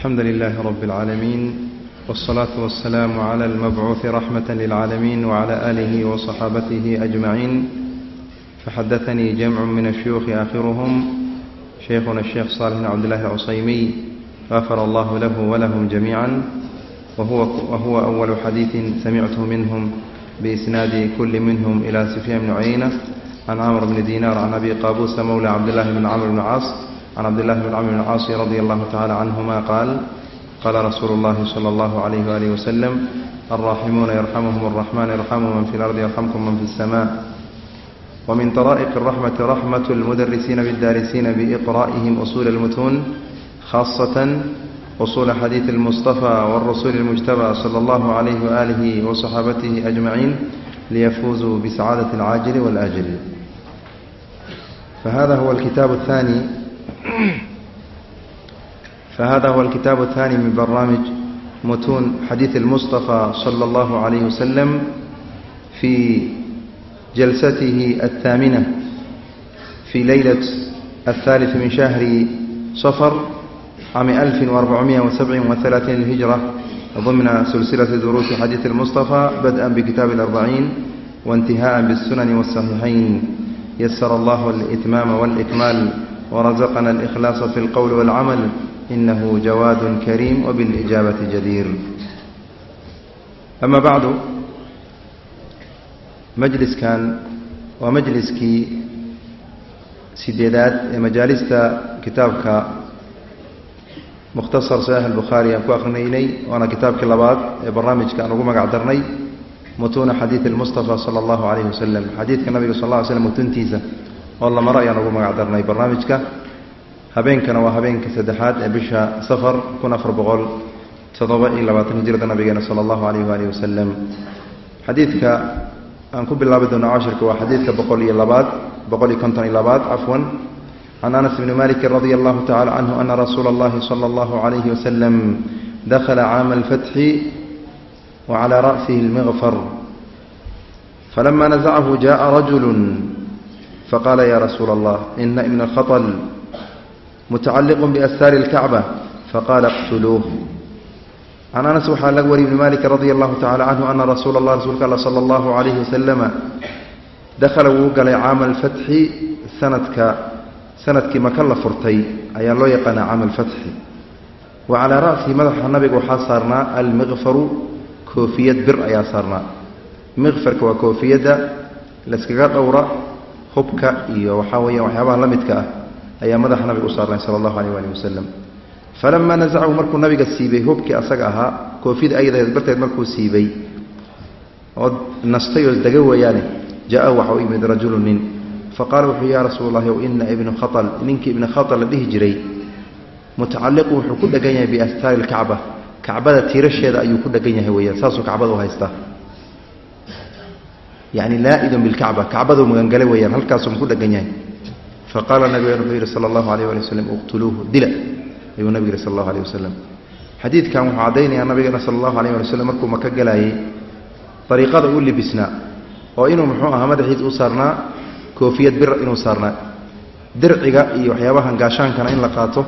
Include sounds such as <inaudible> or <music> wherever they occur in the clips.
الحمد لله رب العالمين والصلاة والسلام على المبعوث رحمة للعالمين وعلى آله وصحابته أجمعين فحدثني جمع من الشيوخ آخرهم شيخنا الشيخ صالح عبد الله العصيمي غفر الله له ولهم جميعا وهو, وهو أول حديث سمعته منهم بإسناد كل منهم إلى سفيان بن عيينة عن عمرو بن دينار عن أبي قابوس مولى عبد الله بن عمرو بن عاص عن عبد الله بن عمرو بن العاص رضي الله تعالى عنهما قال قال رسول الله صلى الله عليه وآله وسلم الراحمون يرحمهم الرحمن يرحم من في الأرض يرحمكم من في السماء ومن طرائق الرحمة رحمة المدرسين بالدارسين بإقرائهم أصول المتون خاصة أصول حديث المصطفى والرسول المجتبى صلى الله عليه وآله وصحابته أجمعين ليفوزوا بسعادة العاجل والآجل فهذا هو الكتاب الثاني فهذا هو الكتاب الثاني من برنامج متون حديث المصطفى صلى الله عليه وسلم في جلسته الثامنة في ليلة الثالث من شهر صفر عام 1437 للهجرة ضمن سلسلة دروس حديث المصطفى بدءا بكتاب الأربعين وانتهاء بالسنن والصحيحين يسر الله الإتمام والإكمال ورزقنا الإخلاص في القول والعمل إنه جواد كريم وبالإجابة جدير أما بعد majliskan waa majliskii sideedaad ee majaalista kitaabka mukhtasar saxiix albukhaari aan ku akrinaynay waana kitaabkii labaad ee barnaamijka aan ugu magac darnay mutuuna xadiid almustafa sala allahu calayhi wasalam xadiidka nabiga sal lla ly slam mutuntiisa oo lamaro ayaan ugu magac darnay barnaamijka. Habeenkana waa habeenka saddexaad ee bisha safar kun afar boqol toddoba iyo labaatan hijrada nabigeena sala allahu alayh waalihi wasalam xadiidka aan ku bilaabi doono cashirka waa xadiidka boqol iyo labaad boqol iyo konton iyo labaad cafwan can anas bni maliki radia allahu tacala canhu ana rasuula allahi sala allahu alayhi wasalam dakhala caama alfatxi wa calaa ra'sihi lmiqfar falama nasacahu jaءa faqala ya rasuula allah ina ibna khaطl mutacaliq biastaari اlkacba faqala اqtuluuh can anas waxaa laga wariyay ibni malik radia allahu tacala canhu ana rasuula allah rasuulka alla sala allahu calayhi wasalama dakhala wuu galay caama alfatxi sanadka sanadkii maka la furtay ayaa loo yaqaanaa caama alfatxi wa calaa ra'sihi madaxa nabiga waxaa saarnaa almiqfaru koofiyad bir ayaa saarnaa miqfarka waa koofiyadda layskaga dhowra hubka iyo waxaa weeyaan waxyaabaha la midka ah ayaa madaxa nabiga u saarnay sala allahu alayh waalih wasalam falamaa nasacahu markuu nabiga siibay hubkii asaga ahaa koofida ayadaheed barteed markuu siibay oo nastay oo dega weeyaane jaa-ahu waxa u yimid rajulu nin. Faqaala wuxuu ya rasuul allahi ina ibnu khaal ninkii ibni khaal la dhihi jiray mutacalliqu wuxuu ku dhegan yahay biastaari lkacba. Kacbada tiirasheeda ayuu ku dhegan yahay weyaan saasuu kacbada u haystaa yani laa-idun bilkacba kacbaduu magangale weyaan halkaasuu ku dhegan yahay faqaala nabigeen wuxuu yidhi sala allahu alayh ali waslm uqtuluuhu dila ayuu nabig yihi sal allahu alيh wasalam xadiidkan wuxuu caddaynayaa nabigeena sala allahu alayh ali waslm markuu maka galaayey dariiqada u libisnaa oo inuu muxuu ahaa madaxiis u saarnaa koofiyad bir inuu saarnaa dirciga iyo waxyaabahan gaashaankana in la qaato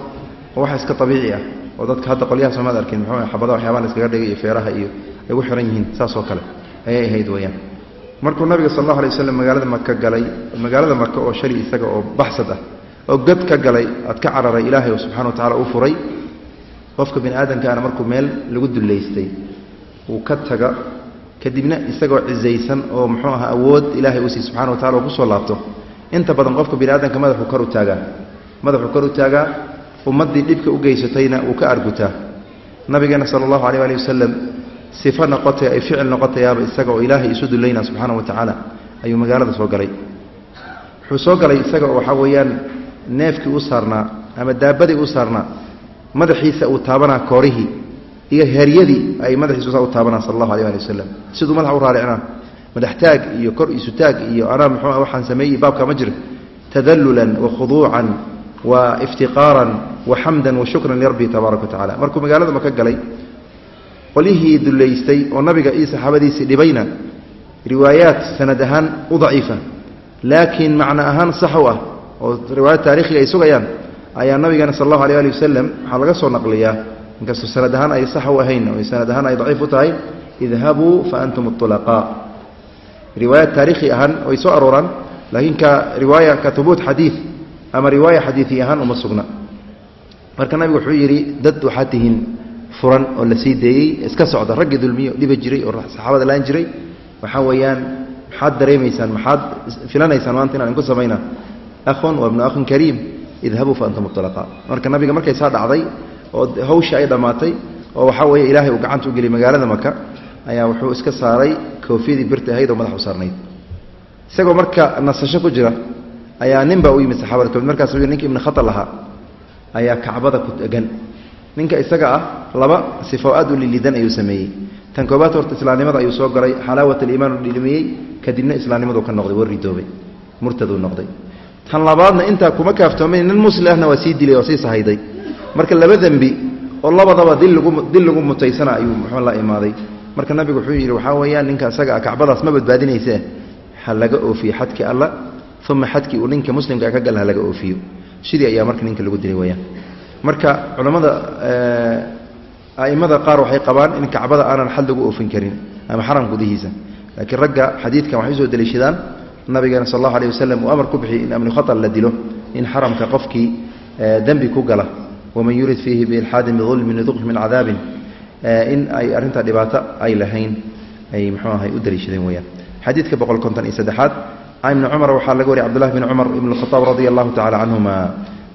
oo waxa iska abiici ah oo dadka hadda qolyaha soomaad arkin muxuu xabada waxyaabaha la iskaga dhigay iyo feeraha iyo ay u xihan yihiin saas oo kale ayay ahayd weyaan markuu nabiga sal allahu alay waslm magaalada maka galay magaalada maka oo shali isaga oo baxsad ah oo god ka galay aad ka cararay ilaahay subxana wa tacala u furay qofka bini aadamkaana markuu meel lagu dullaystay uu ka taga kadibna isagoo cizaysan oo muxuu aha awood ilaahay uu sii subxana wa tacala uu ku soo laabto. Inta badan qofka bini aadamka madaxuu kor u taagaa madaxuu kor u taagaa ummaddii dhibka u geysatayna uu ka argutaa. Nabigeena sala allahu alay ali wasalam sifo noqotay ay ficil noqotayaaba isaga oo ilaahay isu dulayna subxaana wa tacaala ayuu magaalada soo galay. Wuxuu soo galay isaga oo waxaa weeyaan neefkii u saarnaa ama daabadii u saarnaa madaxiisa uu taabanaa koorihii iyo heryadii ay madaxiisa u taabanaa sal allahu alay ali wasalam siduu madaxa u raaricnaa madaxtaag iyo kor isutaag iyo anaa muxuu waxaan sameeyey baabka ma jiro. Tadalulan wa khuduucan wa iftiqaaran wa xamdan wa shukran lirabbi tabaaraka wa tacala markuu magaalada maka galay qolyihii dullaystay oo nabiga iyo saxaabadiisii dhibayna riwaayaat sanad ahaan u daciifa. Laakiin macno ahaan sax u ah oo riwaayad taarikhiga ay sugayaan ayaa nabigeena sal allahu alay ali wasalam waxaa laga soo naqliyaa. Inkastoo sanad ahaan ay sax u ahayn o sanad ahaan ay daciif u tahay idhabuu fa antum اطulaqaa riwaayaad taarikhi ahaan way soo arooraan laakiin ka riwaaya ka hubuut xadiid ama riwaaya xadiidi ahaan uma sugna. Marka nabigu wuxuu yidhi dad waxaad tihiin furan oo la sii deeyey iska socda. Raggii dulmiyo dhiba jiray oo saxaabada laan jiray. Waxaa weeyaan maxaad dareemaysaan maxaad filanaysaan maanta inaan inku samayna? Ahun wa bnu akhin kariim idhabuu fa antum muطalaqaa marka nabiga markay saa dhacday oo hawshii ay dhammaatay oo waxaa weeye ilaahay uu gacanta u geliyay magaalada maka ayaa wuxuu iska saaray koofiyadii birta ahayd oo madax u saarnayd. Isagoo marka nasasho ku jira ayaa nin baa u yimid saxaabada markaas ninka ibni khatal ahaa ayaa kacbada ku degan ninka isaga ah laba sifo aad u lilidan ayuu sameeyey. Tan koobaad horta islaamnimada ayuu soo galay xalaawat aliimaan u dhilmiyey kadibna islaamnimaduu ka noqday war ridoobay murtaduu noqday. Tan labaadna intaa kuma kaaftoomayn nin musli ahna waa sii dilay oo sii sahayday. Marka laba dembi oo labadaba dil lagu dil lagu mutaysana ayuu muxuu la imaaday. Marka nabigu wuxuu yidhi waxaa weeyaan ninka isaga ah kacbadaas ma badbaadinaysee ha laga oofiyo xadkii alla uma xadkii uu ninka muslimka ka gal ha laga oofiyo. Sidii ayaa marka ninka lagu dilay weyaan marka culammada a'immada qaar waxay qabaan in kacbada aanan xad lagu oofin karin ama xaram gudihiisa. Laakiin ragga xadiidkan waxay u soo deliishadaan nabigeena sal allahu aleh wasalam uu amar ku bixiyey in amni la dilo in xaramka qofkii dembi ku gala. Waman yurid fiihi biilxaadin bidulmin nuduqh min cadaabin. In ay arrintaa dhibaato ay lahayn ay mxuu ahay u deliishadeen weyaan xadiidka boqol konton iyo saddexaad can ibni cumar waxaa laga wariyay cbdullahi bn cumar ibn khaaab radia allahu tacala canhuma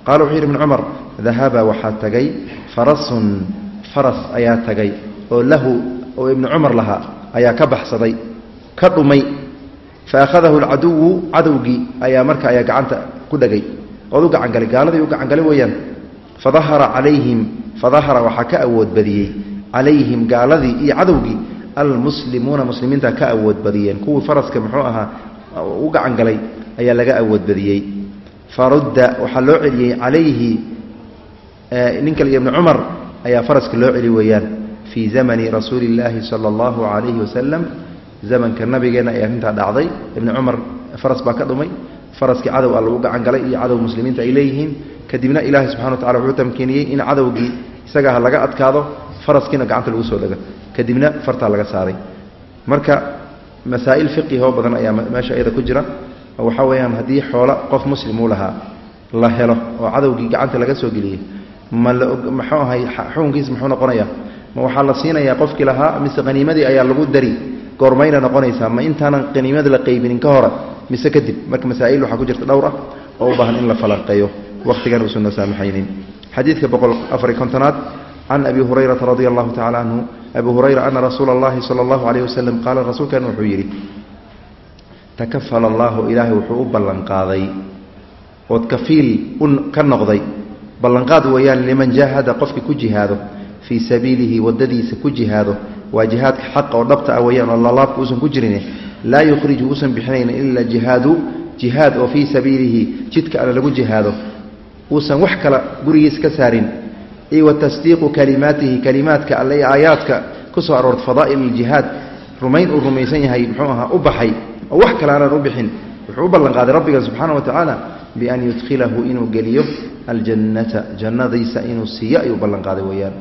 qaala wuxuu yidhi ibn cumar dahaba waxaa tagay farasun faras ayaa tagay oo lahu oo ibnu cumar lahaa ayaa ka baxsaday ka dhumay. Fa akhadahu alcaduwu cadowgii ayaa marka ayaa gacanta ku dhegay. Ood u gacangalay gaaladii u gacangalay weeyaan. Fadahara calayhim fadahara waxaa ka awood badiyey. Calayhim gaaladii iyo cadowgii almuslimuuna muslimiinta ka awood badiyeen. Kuwii faraska muxuu ahaa u gacangalay ayaa laga awood badiyey farudda waxaa loo celiyey calayhi ninka l ibni cumar ayaa faraska loo celi weeyaan fii zamani rasuuli illaahi sala allahu calayhi wasalam zamanka nabigeenna ay arrintaa dhacday ibni cumar faras baa ka dhumay faraskii cadow alla u gacan galay iyo cadow muslimiinta ay leeyihiin. Kadibna ilaahay subxana wa tacala wuxuu tamkiiniyey in cadowgii isagaha laga adkaado faraskiina gacanta lagu soo dhego kadibna fartaa laga saaray. Marka masaa'il fiqihoo badan ayaa meesha iyada ku jira waxaa weeyaan haddii xoolo qof muslim uu lahaa la helo oo cadowgii gacanta laga soo geliyey ma la muxuu ahay xukunkiisa muxuu noqonayaa ma waxaa la siinayaa qofkii lahaa mise haniimadii ayaa lagu dari? Goormayna noqonaysaa ma intaanan haniimada la qaybinin ka hora? Mise kadib marka masaa'il waxaa ku jirta dhowr ah oo u baahan in la falanqeeyo wakhtigan noo saamaxaynin. Xadiidka boqol afari kontonaad can abi hurayrata radia allahu tacala canhu abi hurayra ana rasuula allahi sala allahu calayh wasalam qaala rasuulkan wuxuu yidhi takafala allaahu ilaahay wuxuu u ballanqaaday. Ood kafiil ka noqday. Ballanqaad weeyaan liman jaahada qofkii ku jihaado. Fii sabiilihi waddadiisa ku jihaado. Waa jihaadka xaqa oo dhabta ah weeyaan oo lalaabka uusan ku jirin laa yukhriju uusan bixinayn ila jihaadu. Jihaad oo fii sabiilihi jidka alle lagu jihaado. Uusan wax kala gurigiisa ka saarin. Wa tasdiiqu kalimaatihi kalimaadka alle iyo aayaadka ku soo aroorta fadaa'il iljihaad rumayn uu rumaysan yahay muxuu ahaa u baxay oo wax kale aanan u bixin wuxuu u ballanqaaday rabbiga subxaana wa tacaala bian yudkhilahu inuu geliyo aljannata jannadiisa inuu siiyo ayuu ballanqaaday weeyaan.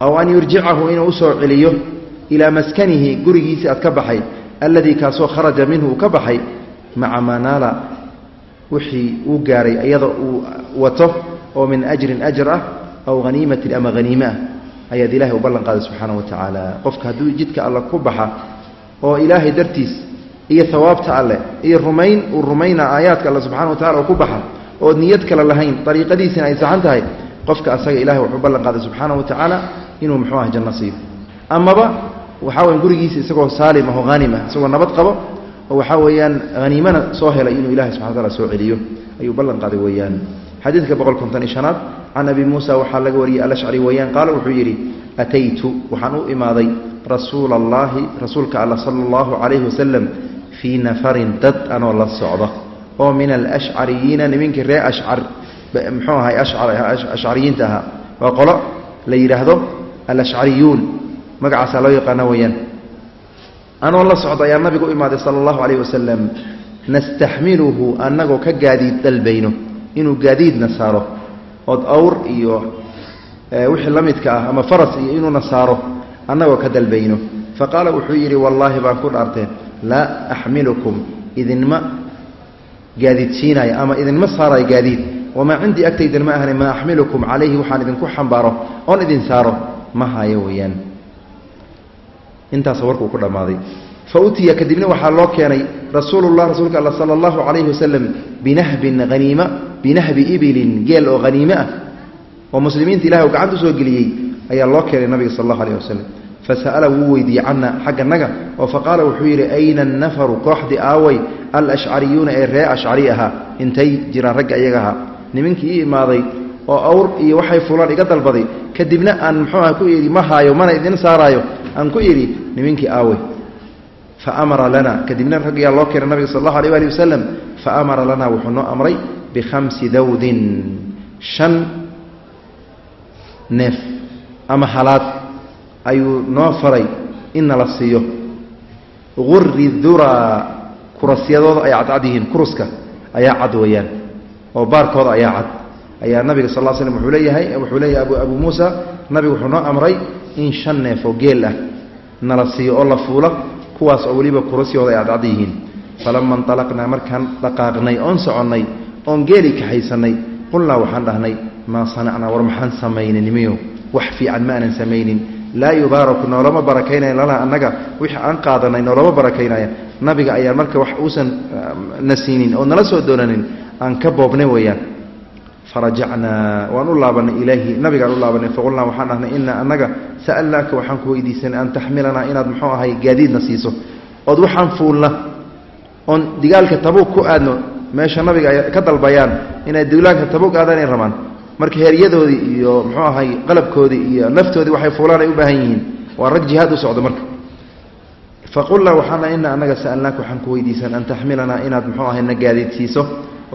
Aw an yurjicahu inuu u soo celiyo ilaa maskanihi gurigiisii aad ka baxay alladii kaasoo kharaja minhu uu ka baxay maca manaala wixii uu gaaray iyada uu wato oo min ajrin ajar ah aw haniimatin ama haniime ah ayaad ilahay u ballanqaaday subxaana wa tacaala qofka hadduu jidka alle ku baxa oo ilaahay dartiis iyo hawaabta alleh iyo rumayn uu rumayna aayaadka alle subxana wa tacala oo ku baxa ood niyad kale lahayn ariiqadiisina ay saxan tahay qofka asaga ilahay wuxuu ballanqaaday subxaana wa tacaala inuu muxuu ah janno siiyo amaba waxaa weyan gurigiisa isagoo saalim aho haanim ah isagoo nabad qabo oo waxaa weeyaan haniimana soo helay inuu ilahay subxana wataala soo celiyo. Ayuu ballanqaaday weeyaan. Xadiidka boqol konton iyo shanaad can abi muusa waxaa laga wariyey alashcari weeyaan qaala wuxuu yidhi ataytu waxaan u imaaday rasuula allaahi rasuulka alla sala allahu calayhi wasalam fii nafarin dad anoo la socda oo min alashcariyiina nimankii ree ashcar muxuu ahay ashcariyiinta ahaa waa qolo la yidhaahdo alashcariyuun magacaasaa loo yaqaana weeyaan anoo la socda ayaa nabiga u imaaday sala allahu calayh wasalam nastaxmiluhu annagoo ka gaadiid dalbayno inuu gaadiidna saaro ood awr iyo wixii la midka ah ama faras iyo inuuna saaro annagoo ka dalbayno. Fa qaala wuxuu yidhi wallaahi baan ku dhaarteen laa axmilukum idinma gaadiidsiinaayo ama idinma saarayo gaadiid wamaa cindii agtaydin ma ahani maa axmilukum calayhi waxaan idinku xambaaro oon idin saaro. Ma hayo weeyaan. Intaasa warkuu ku dhammaaday. Fa utiya kadibna waxaa loo keenay rasuulullah rasuulka alla sala allahu calayhi wasalam binahbin haniima binahbi ibilin geel oo haniime ah oo muslimiinta ilahi uu gacanta u soo geliyey ayaa loo keenay nabiga sal allahu alayh wasalam fasa'ala wuu weydiiyey cana xagga naga. Oo faqaala wuxuu yidhi ayna annafaru? Kooxdii aaway alashcariyuuna ee ree ashcari ahaa. Intay jiraan ragga iyaga ahaa. Nimankii ii imaaday oo awr iyo waxay fulaan iga dalbaday kadibna aan muxuuaha ku idhi ma haayo mana idin saaraayo. Aan ku idhi nimankii aawey fa amara lana kadibna ragyaa loo keenay nabiga sal allahu alيh ali wasalam fa amara lana wuxuu noo amray bikhamsi dawdin shan neef ama halaad ayuu noo faray inna la siiyo. Guri duraa kurasyadooda ay cadcad yihiin. Kuruska ayaa cad weeyaan. Oo baarkooda ayaa cad. Ayaa nabiga sal l slm wuxuu leeyahay wuxuu leeyahay abu muusa nabigu wuxuu noo amray in shan neef oo geel ah nala siiyo oo la fuula kuwaas oo weliba kurasyahooda ay cadcad yihiin. Falama inطalaqnaa markaan dhaqaaqnay oon soconnay oon geeli kaxaysannay qulnaa waxaan dhahnay maa sanacnaa war maxaan samaynay nimiyo wax fiican ma aanan samaynin. Laa yubaaraku noolama barakaynaya lana annaga. Wixii aan qaadanay noolama barakaynaya. Nabiga ayaa marka wax uusan na siinin oo nala soo doonanin aan ka boobnay weeyaan. Farajacnaa waan u laabanay ilaahi nabigaan u laabanay faqulnaa waxaan dhahnay ina annaga sa'alnaaka waxaan ku weydiisanay an taxmilanaa inaad muxuu ahay gaadiidna siiso. Ood waxaan fuulna. Oon digaalka tabuug ku aadno meesha nabiga ay ka dalbayaan inay duulaanka tabuug aadaanay rabaan marka heeryadoodii iyo muxuu ahay qalabkoodii iyo naftoodii waxay fuulaan ay u baahan yihiin. Waa rag jihaad u socdo marka. Faqulnaa waxaana ina annaga sa'alnaaka waxaan ku weydiisan an taxmilanaa inaad muxuu ahay na gaadiid siiso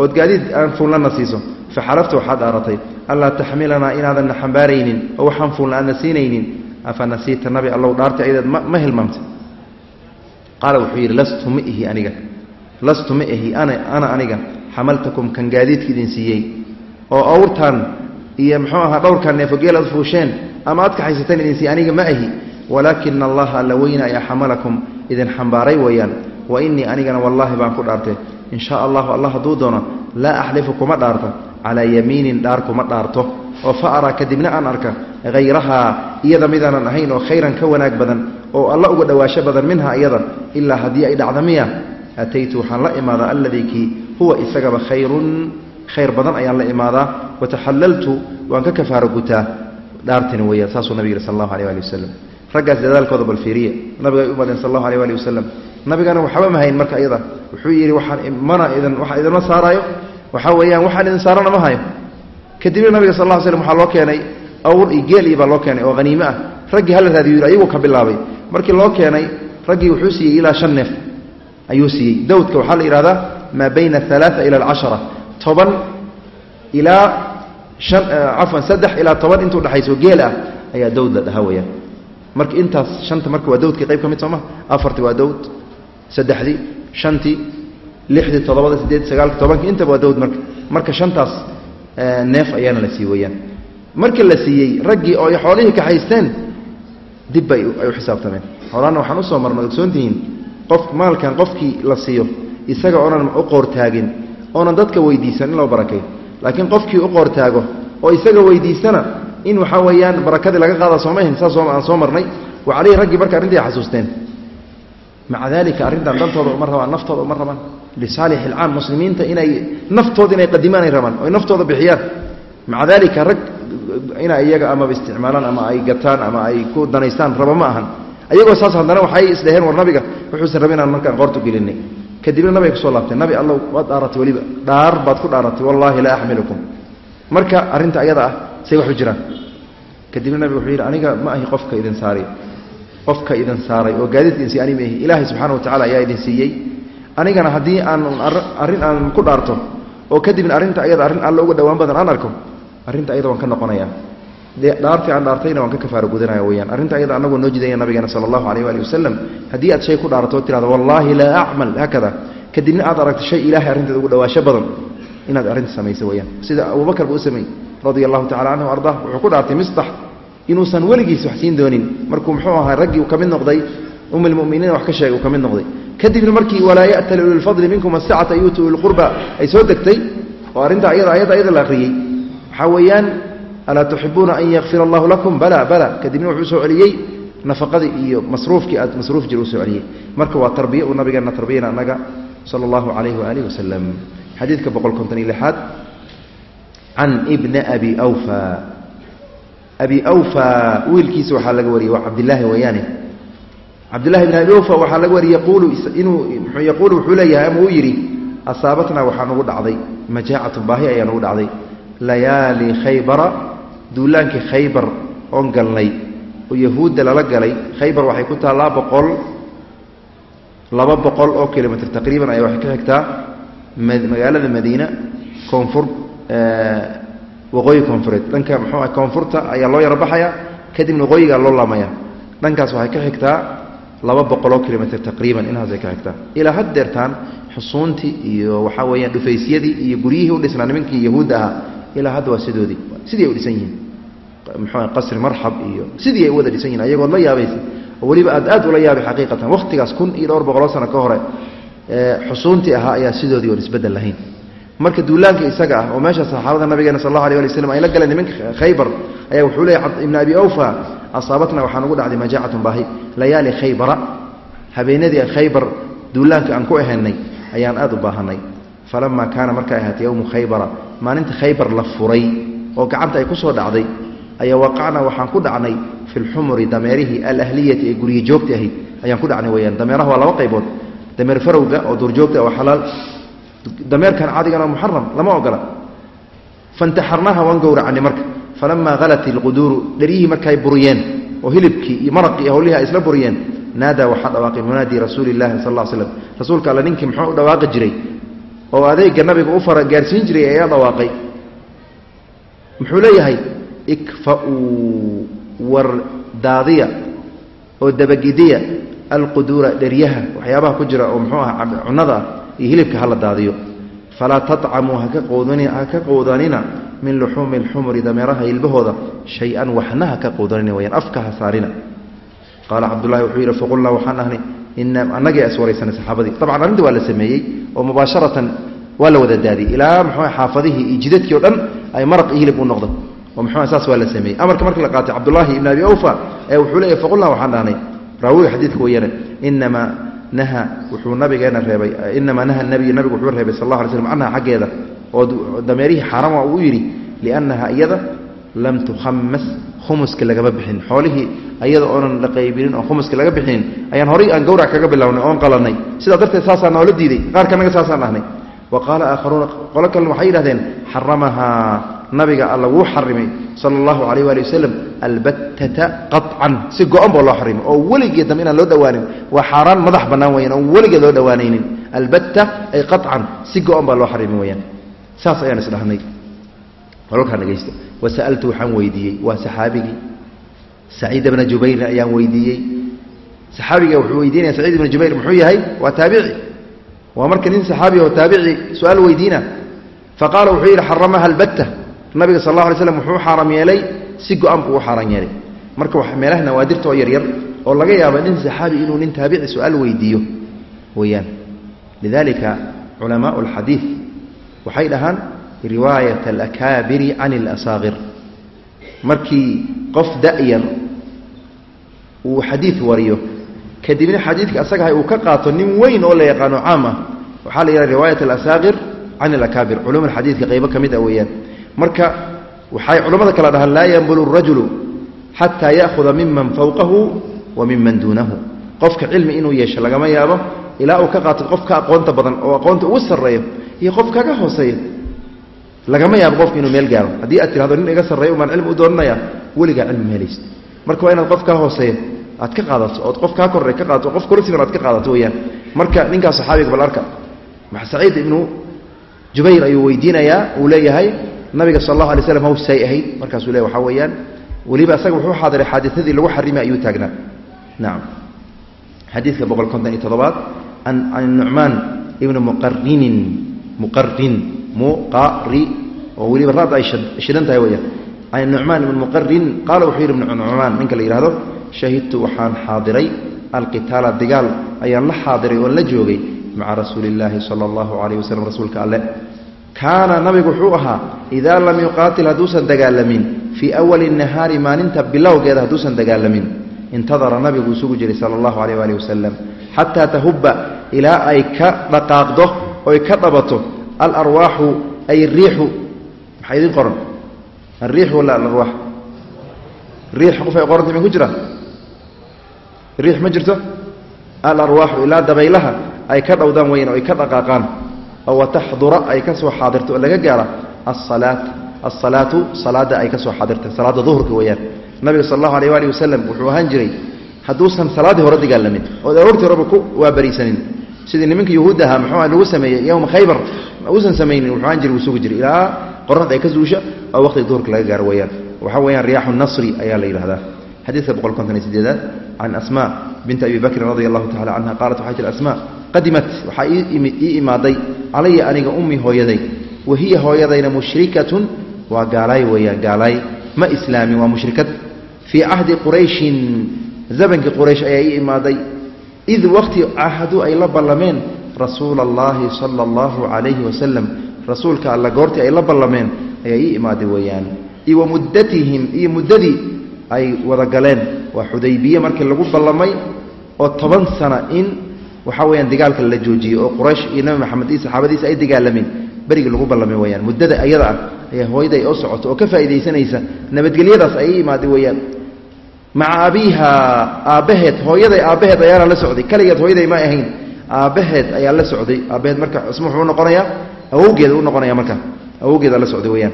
ood gaadiid aan fuulnana siiso. Faxalafta waxaad dhaaratay allaa taxmilanaa inaadan na xambaaraynin oo waxaan fuulna aadna siinaynin. Afa nasiita nabi allow dhaartay aydeed ma ma hilmaamtay qaala wuxuu yidhi lastu ma ihi aniga. Lastu ma ihi ana aniga. Xamaltakum kan gaadiidka idin siiyey oo awrtan iyo muxuu ahaa dhowrkan neefogeel aad fuusheen ama aad kaxaysateen idin siiy aniga ma ahi walaakina allaha alla weyna ayaa xamalakum idin xambaaray weeyaan. Wa innii anigana wallaahi baan ku dhaartay. In shaa allahu allah hadduu doono laa axlifu kuma dhaarto calaa yamiinin dhaar kuma dhaarto. Oo fa araa kadibna aan arka hayrahaa iyada midaanan ahayn oo khayran ka wanaag badan oo alla uga dhowaasho badan minha iyada ilaa haddii ay dhacda miya ataytu waxaan la imaadaa alladii kii huwa isagaba khayrun khayr badan ayaan la imaadaa. Wataxallaltu waan ka kafaaro gutaa. Dhaartani weeyaan saasuu nabig yihi sal allahu aleh ali wasalam raggaas dadaalkooda bal fiiriya nabiga ay u madeen sal allahu aleh ali wasalam nabigana waxba ma hayn marka iyada wuxuu yidhi waxaan mana idin waxaan idinma saaraayo? Waxaa weeyaan waxaan idin saarana ma hayo kadibna nabiga sal lla slm waxaa loo keenay awr iyo geel iyo baa loo keenay oo haniime ah. Raggii hala raadiyo yidhi ayaguu ka bilaabay. Markii loo keenay raggii wuxuu siiyey ilaa shan neef. Ayuu siiyey. Dawdka waxaa la yidhahdaa maa bayna alaaa ila alcashara toban ilaa an cafwan saddex ilaa toban intuu dhexayso geel ah ayaa dawd la dhahaa marka intaas shanta marka waa dawdkii qayb ka mid soo ma? Afartii waa dawd saddexdii shantii lixdii toddobada sideed sagaalki tobankii intaba waa dawd marka. Marka shantaas neef ayaana la siiyey weyaan markii la siiyey raggii oo xoolihii kaxaysteen dib bay ay u xisaabtameen. Xoolaana waxaan u soo marnay ogsoontihiin qof maalkan qofkii la siiyo isaga oonan u qoortaagin oonan dadka weydiisan in loo barakeeyo laakiin qofkii u qoortaago oo isaga weydiisana in waxaa weeyaan barakadii laga qaada soomahin saas aan soo marnay. Wa raggii marka arrintai xasuusteen. Maca dalika arrintan dantooda uma rabaan naftooda uma rabaan. Lisaalix ilcaam muslimiinta inay naftooda inay qadimaan ay rabaan oy naftooda bixiyaan. Maca dalika rag inay iyaga amaba isticmaalaan ama ay gataan ama ay ku danaystaan raba ma ahan. Ayagoo saas haddana waxay isdheheen war nabiga wuxuusan rabin aan markaan qoortu gelinay kadibna nabigay ku soo laabteen nabi allow waad dhaaratay weliba dhaar baad ku dhaaratay wallaahi laa axmilukum. Marka arrinta ayada ah say waxu jiraan. Kadibna nabiga wuxuu yidhi aniga ma ahi qofka idin saaray qofka idin saaray oo gaadiidka idin siiy ani ma ahi ilaahay subxana wa tacala ayaa idin siiyey. Anigana haddii aan arrin aan ku dhaarto oo kadibna arrinta ayada arrin alla uga dhowaan badan aan arko arrinta ayada waan ka noqonaya dhaartii aan dhaartayna waan ka kafaaro gudanaya weyaan arrinta ayada anagoo noo jidaya nabigeena sala allahu alayh waali wasalam haddii aad shay ku dhaarto o tirahdo wallaahi laa acmal haakada kadibna aad aragto shay ilaahay arrinteeda ugu dhawaasho badan inaad arrinta samayso weyaan sida abubakar ba u sameeyey radia allahu tacala canhu ardah wuxuu ku dhaartay mistax inuusan weligiis wax siin doonin. Markuu muxuu ahaa raggii uu ka mid noqday um wax ka sheegay uu ka mid noqday. Kadibna markii walaa ya'tali ulilfadli minkum asacata yuutuu ulilqurba ay soo degtay oo arrintaa iyada ayada ayada la akhriyey waxaa weeyaan alaa tuxibuuna an yakfira allahu lakum? Bala bala. Kadibna wuxuu soo celiyey nafaqadii iyo masruufkii aad masruuf jir u celiyey. Marka waa tarbiye uu nabigeenna tarbiyana annaga sala allahu calayhi waaalih wasalam xadiidka boqol konton iyo lixaad. Can ibni abi awfa. Abi awfa wiilkiisa waxaa laga wariyey waa cabdilaahi weeyaane cabdillahi bn abi awfa waxaa laga wariyey yaquulu inuu yaquulu wuxuu leeyahay ama uu yidhi asaabatnaa waxaa nugu dhacday majaacatu baahi ayaa nugu dhacday layaali khaybara duulaankii khaybar oon galnay oo yahuudda lala galay khaybar waxay ku taallaa boqol laba boqol oo kilomitr taqriiban ayaa waxay ka xigtaa magaalada madiina koonfur waqooyi koonfureed. Dhanka muxuu ah koonfurta ayaa loo yaro baxaya kadibna waqooyigaa loo laamaya. Dhankaas waxay ka xigtaa laba boqoloo kilomitr taqriiban inahaasay ka xigtaa. Ilaa had deertaan xusuuntii iyo waxaa weeyaan dhufaysyadii iyo guryihii u dhisnaa nimankii yahuudda ahaa ilaa hadda waa sidoodii. Sidii ay u dhisan yihiin. Muxuu qasri marxab iyo sidii ay wada dhisan yihiin ayagood la yaabaysa weliba aad aad ula yaabay xaqiiqatan. Wakhtigaas kun iyo dhowr boqoloo sano ka hore xusuuntii ahaa ayaa sidoodii oon isbeddel lahayn. Marka duulaanka isaga ah oo meesha saxaabada nabigeena sal allahu alay ali waslam ay la galeen nimanka khaybar ayaa wuxuu leeyay ibn abi awfa asaabatna waxaa nugu dhacday majaacatun baahi. Layaali khaybara habeenadii khaybar duulaanka aan ku ahaynay ayaan aad u baahanay. Falamaa kaana markay ahaatay yowmu khaybara maalinta khaybar la furay oo gacanta ay ku dhacday ayaa waqacnaa waxaan ku dhacnay fi lxumuri dameerihii alahliyati ee gurye joogta ahayd ayaan ku dhacnay weyaan dameeraha waa laba qaybood. Dameer farowga oo duurjoogta waa xalaal. Dameerkan cadigana muxaram lama ogola. Fantaxarnaha waan gowracnay marka. Falamaa halat ilquduuru dheryihii markay buriyeen oo hilibkii iyo maraqii iyo hawlihii ay isla buriyeen naadaa waxaa dhawaaqay munaadii rasuuli llahi sal slam rasuulka alle ninkii muxuu u dhawaaqi jiray oo adeega nabiga u fara gaarsiin jiray ayaa dhawaaqay. Muxuu leeyahay ikfa-uu war daadiya oo dabagidiya alquduura dheryaha. Waxyaabaha ku jira oo muxuu aha cunnada iyo hilibka hala daadiyo. Falaa tacamuu haka haka qowdanina min luxuumi alxumri dameeraha hilbahooda shay-an waxna haka qowdanina wayaan afka ha saarina. Qaala cabdullahi wuxuu yidhi faqulnaa waxaan ahnay ina annagii is waraysanay saxaabadii dabcan arrinta waa la sameeyey oo mubaasharatan waa la wada daadiyey ilaa muxuu xaafadihii iyo jidadkii o dhan ay maraq iyo hilib u noqdo oo muxuu saas waa la sameeyey amarka markii la qaatay cabdullaahi ibn abi awfa ee wuxuu leeyahy faqulnaa waxaan dhahnay raawiga xadiidka weeyane inamaa naha wuxuu nabigeena reebay inamaa naha nabiyu nabigu wuxuu reebay sal allah alay slm canha xaggeeda oo dameerihii xaarama uu yidhi liannaha iyada lam tukhamas khumuska lagama bixin. Xoolihii ayada oonan la qaybinin oo khumuska laga bixinin ayaan horay aan gawrac kaga bilownay oon qalanay. Sidaa darteed saasaa noola diiday qaarka naga saasaan ahnay. Wa qaala aakharuuna qolo kalena waxay yidhahdeen xaramahaa nabiga alla wuu xarimay sala allahu calayh waali wasalam albattata qacan si go-an boo loo xarimay oo weligeed dambe inaan loo dhowaanin waa xaaraan madax bannaan weyaan oon weligeed loo dhowaanaynin albatta ay qacan si go-an baa loo xarimay weyaan saas ayaan isdhahnay walkaa dhegaysta wasa'altu waxaan weydiiyey. Waa saxaabigii. Saciid bna jubayr ayaan weydiiyey. Saxaabiga wuxuu weydiinaya saciid ibna jubayr muxuu yahay? Waa taabici. Waa marka nin saxaabi oo taabici su'aal weydiina. Faqaala wuxuu yidhi xaramaha albatta. Nabiga sal alla alay slam wuxuu xaaram yeelay si go-an buu u xaaran yeelay. Marka meelaha nawaadirta oo yaryar oo laga yaaba nin saxaabi inuu nin taabici su'aal weydiiyo weyaan lidalika culamaau alxadiid waxay dhahaan riwaayat alakaabiri can alasaaqir markii qof da'yar uu xadiid wariyo kadibna xadiidka asagahay uu ka qaato nin weyn oo la yaqaano caam ah waxaa la yidhaha riwaayat alasaaqir can alakaabir. Culum alxadiidka qaybo ka mid ah weeyaan. Marka waxay culammada kala dhahaan laa yanbulu rajulu xataa ya'huda miman fawqahu wa miman duunahu. Qofka cilmi inuu yeesho lagama yaabo ilaa uu ka qaato qof ka aqoonta badan oo aqoonta ugu sarreeyo iyo qof kaga hooseeya lagama yaabo qofka inuu meel gaaro. Haddii aad tirahdo nin iga sarreeyo umaan cilmi u doonanaya weligaa cilmi meelayst marka waa inaad qof kaa hooseeya aad ka qaadato ood qof kaa korre ka qaadato qof kursigan aad ka qaadato weyaan marka ninkaas saxaabiga bal arka. Saciid ibnu jubayr ayuu weydiinayaa uu leeyahay nabiga sal allahu alay slam hawsay ahayd. Markaasuu le waxaa weeyaan weliba asaga wuxuu xaadiray xaadiadii lagu xarimay ayuu taagnaa. Nacam xadiidka boqol konton iyo toddobaad can nucmaan ibni muqarinin muqarin muqari oo weliba raad ay shidan tahay ninka la yihahdo shahidtu waxaan xaadiray alqitaala ayaan la xaadiray oon la joogay maca rasuuli illaahi sala allahu calayh wasalam rasuulka nabigu wuxuu ahaa idaa lam yuqaatil hadduusan dagaalamin fii awali nahaari maalinta bilowgeeda hadduusan dagaalamin. Intadara jiray sala allahu calayh waali wasalam xataa ilaa ay ka dhaqaaqdo oy ka dhabato alarwaaxu ay riixu. Maxaa idin qoran? Alriix wala alarwaax? Riix qof qoranta ma ku jiraan riix ma jirto? Alarwaaxu ilaa dabaylaha ay ka dhowdaan weyan o ay ka dhaqaaqaan. Oo wataxdura ay ka soo xaadirto oo laga gaara asalaat asalaatu salaada ay ka soo salaada duhurka weeyaan. Nabiga sal allahu alayh waali wasalam wuxuu ahaan jiray hadduusan salaaddii hore dagaalamin ood aroortii horeba ku waabariisanin sidii nimanka yuhuudda ahaa muxuu lagu sameeyey yowma khaybar. Uusan samaynin wuxuu ahaan jiray wuu sugi jiray ilaa qoraxda ay ka suusha oo waqtiga duhurka laga gaaro weeyaan. Waxaa weeyaan riyaaxu nasri ayaa la yidhahdaa xadiidka boqol konton iyo sideedaad can asma binti abi bakrin radi allahu tacala canha qaalat waxay tihi asma qadimat waxaa ii imaaday calaya aniga ummi hooyaday wa hiya hooyadayna mushrikatun. Waa gaalaay weeyaan gaalaay ma islaamin waa mushrikad. Fii cahdi qurayshin zabankii quraysh ayaa ii imaaday id waqti cahadu ay la ballameen rasuula allahi sala allahu calayhi wasalam rasuulka alla goortii ay la ballameen ayaa ii imaaday weeyaan. Iyo wa muddatihim iyo muddadii ay wada galeen. Waa xudaybiye markii lagu ballamay oo toban sana in waxaa weyaan dagaalka la joojiyey oo quraysh iyo nabi maxamed iyo saxaabadiisa ay dagaalameen. Berigii lagu ballamay weyaan muddada ayada ah ayaa hooyaday oo socoto oo ka faa'iidaysanaysa. Nabadgelyadaas ay imaaday weeyaan maca abiiha aabbaheed hooyaday aabbaheed ayaana la socday. Kaligeed hooyaday ma ahayn. Aabbaheed ayaa la socday. Aabbaheed marka isma wuxuu unoqonayaa awowgeeda u noqonaya marka. Awowgeeda la socday weyaan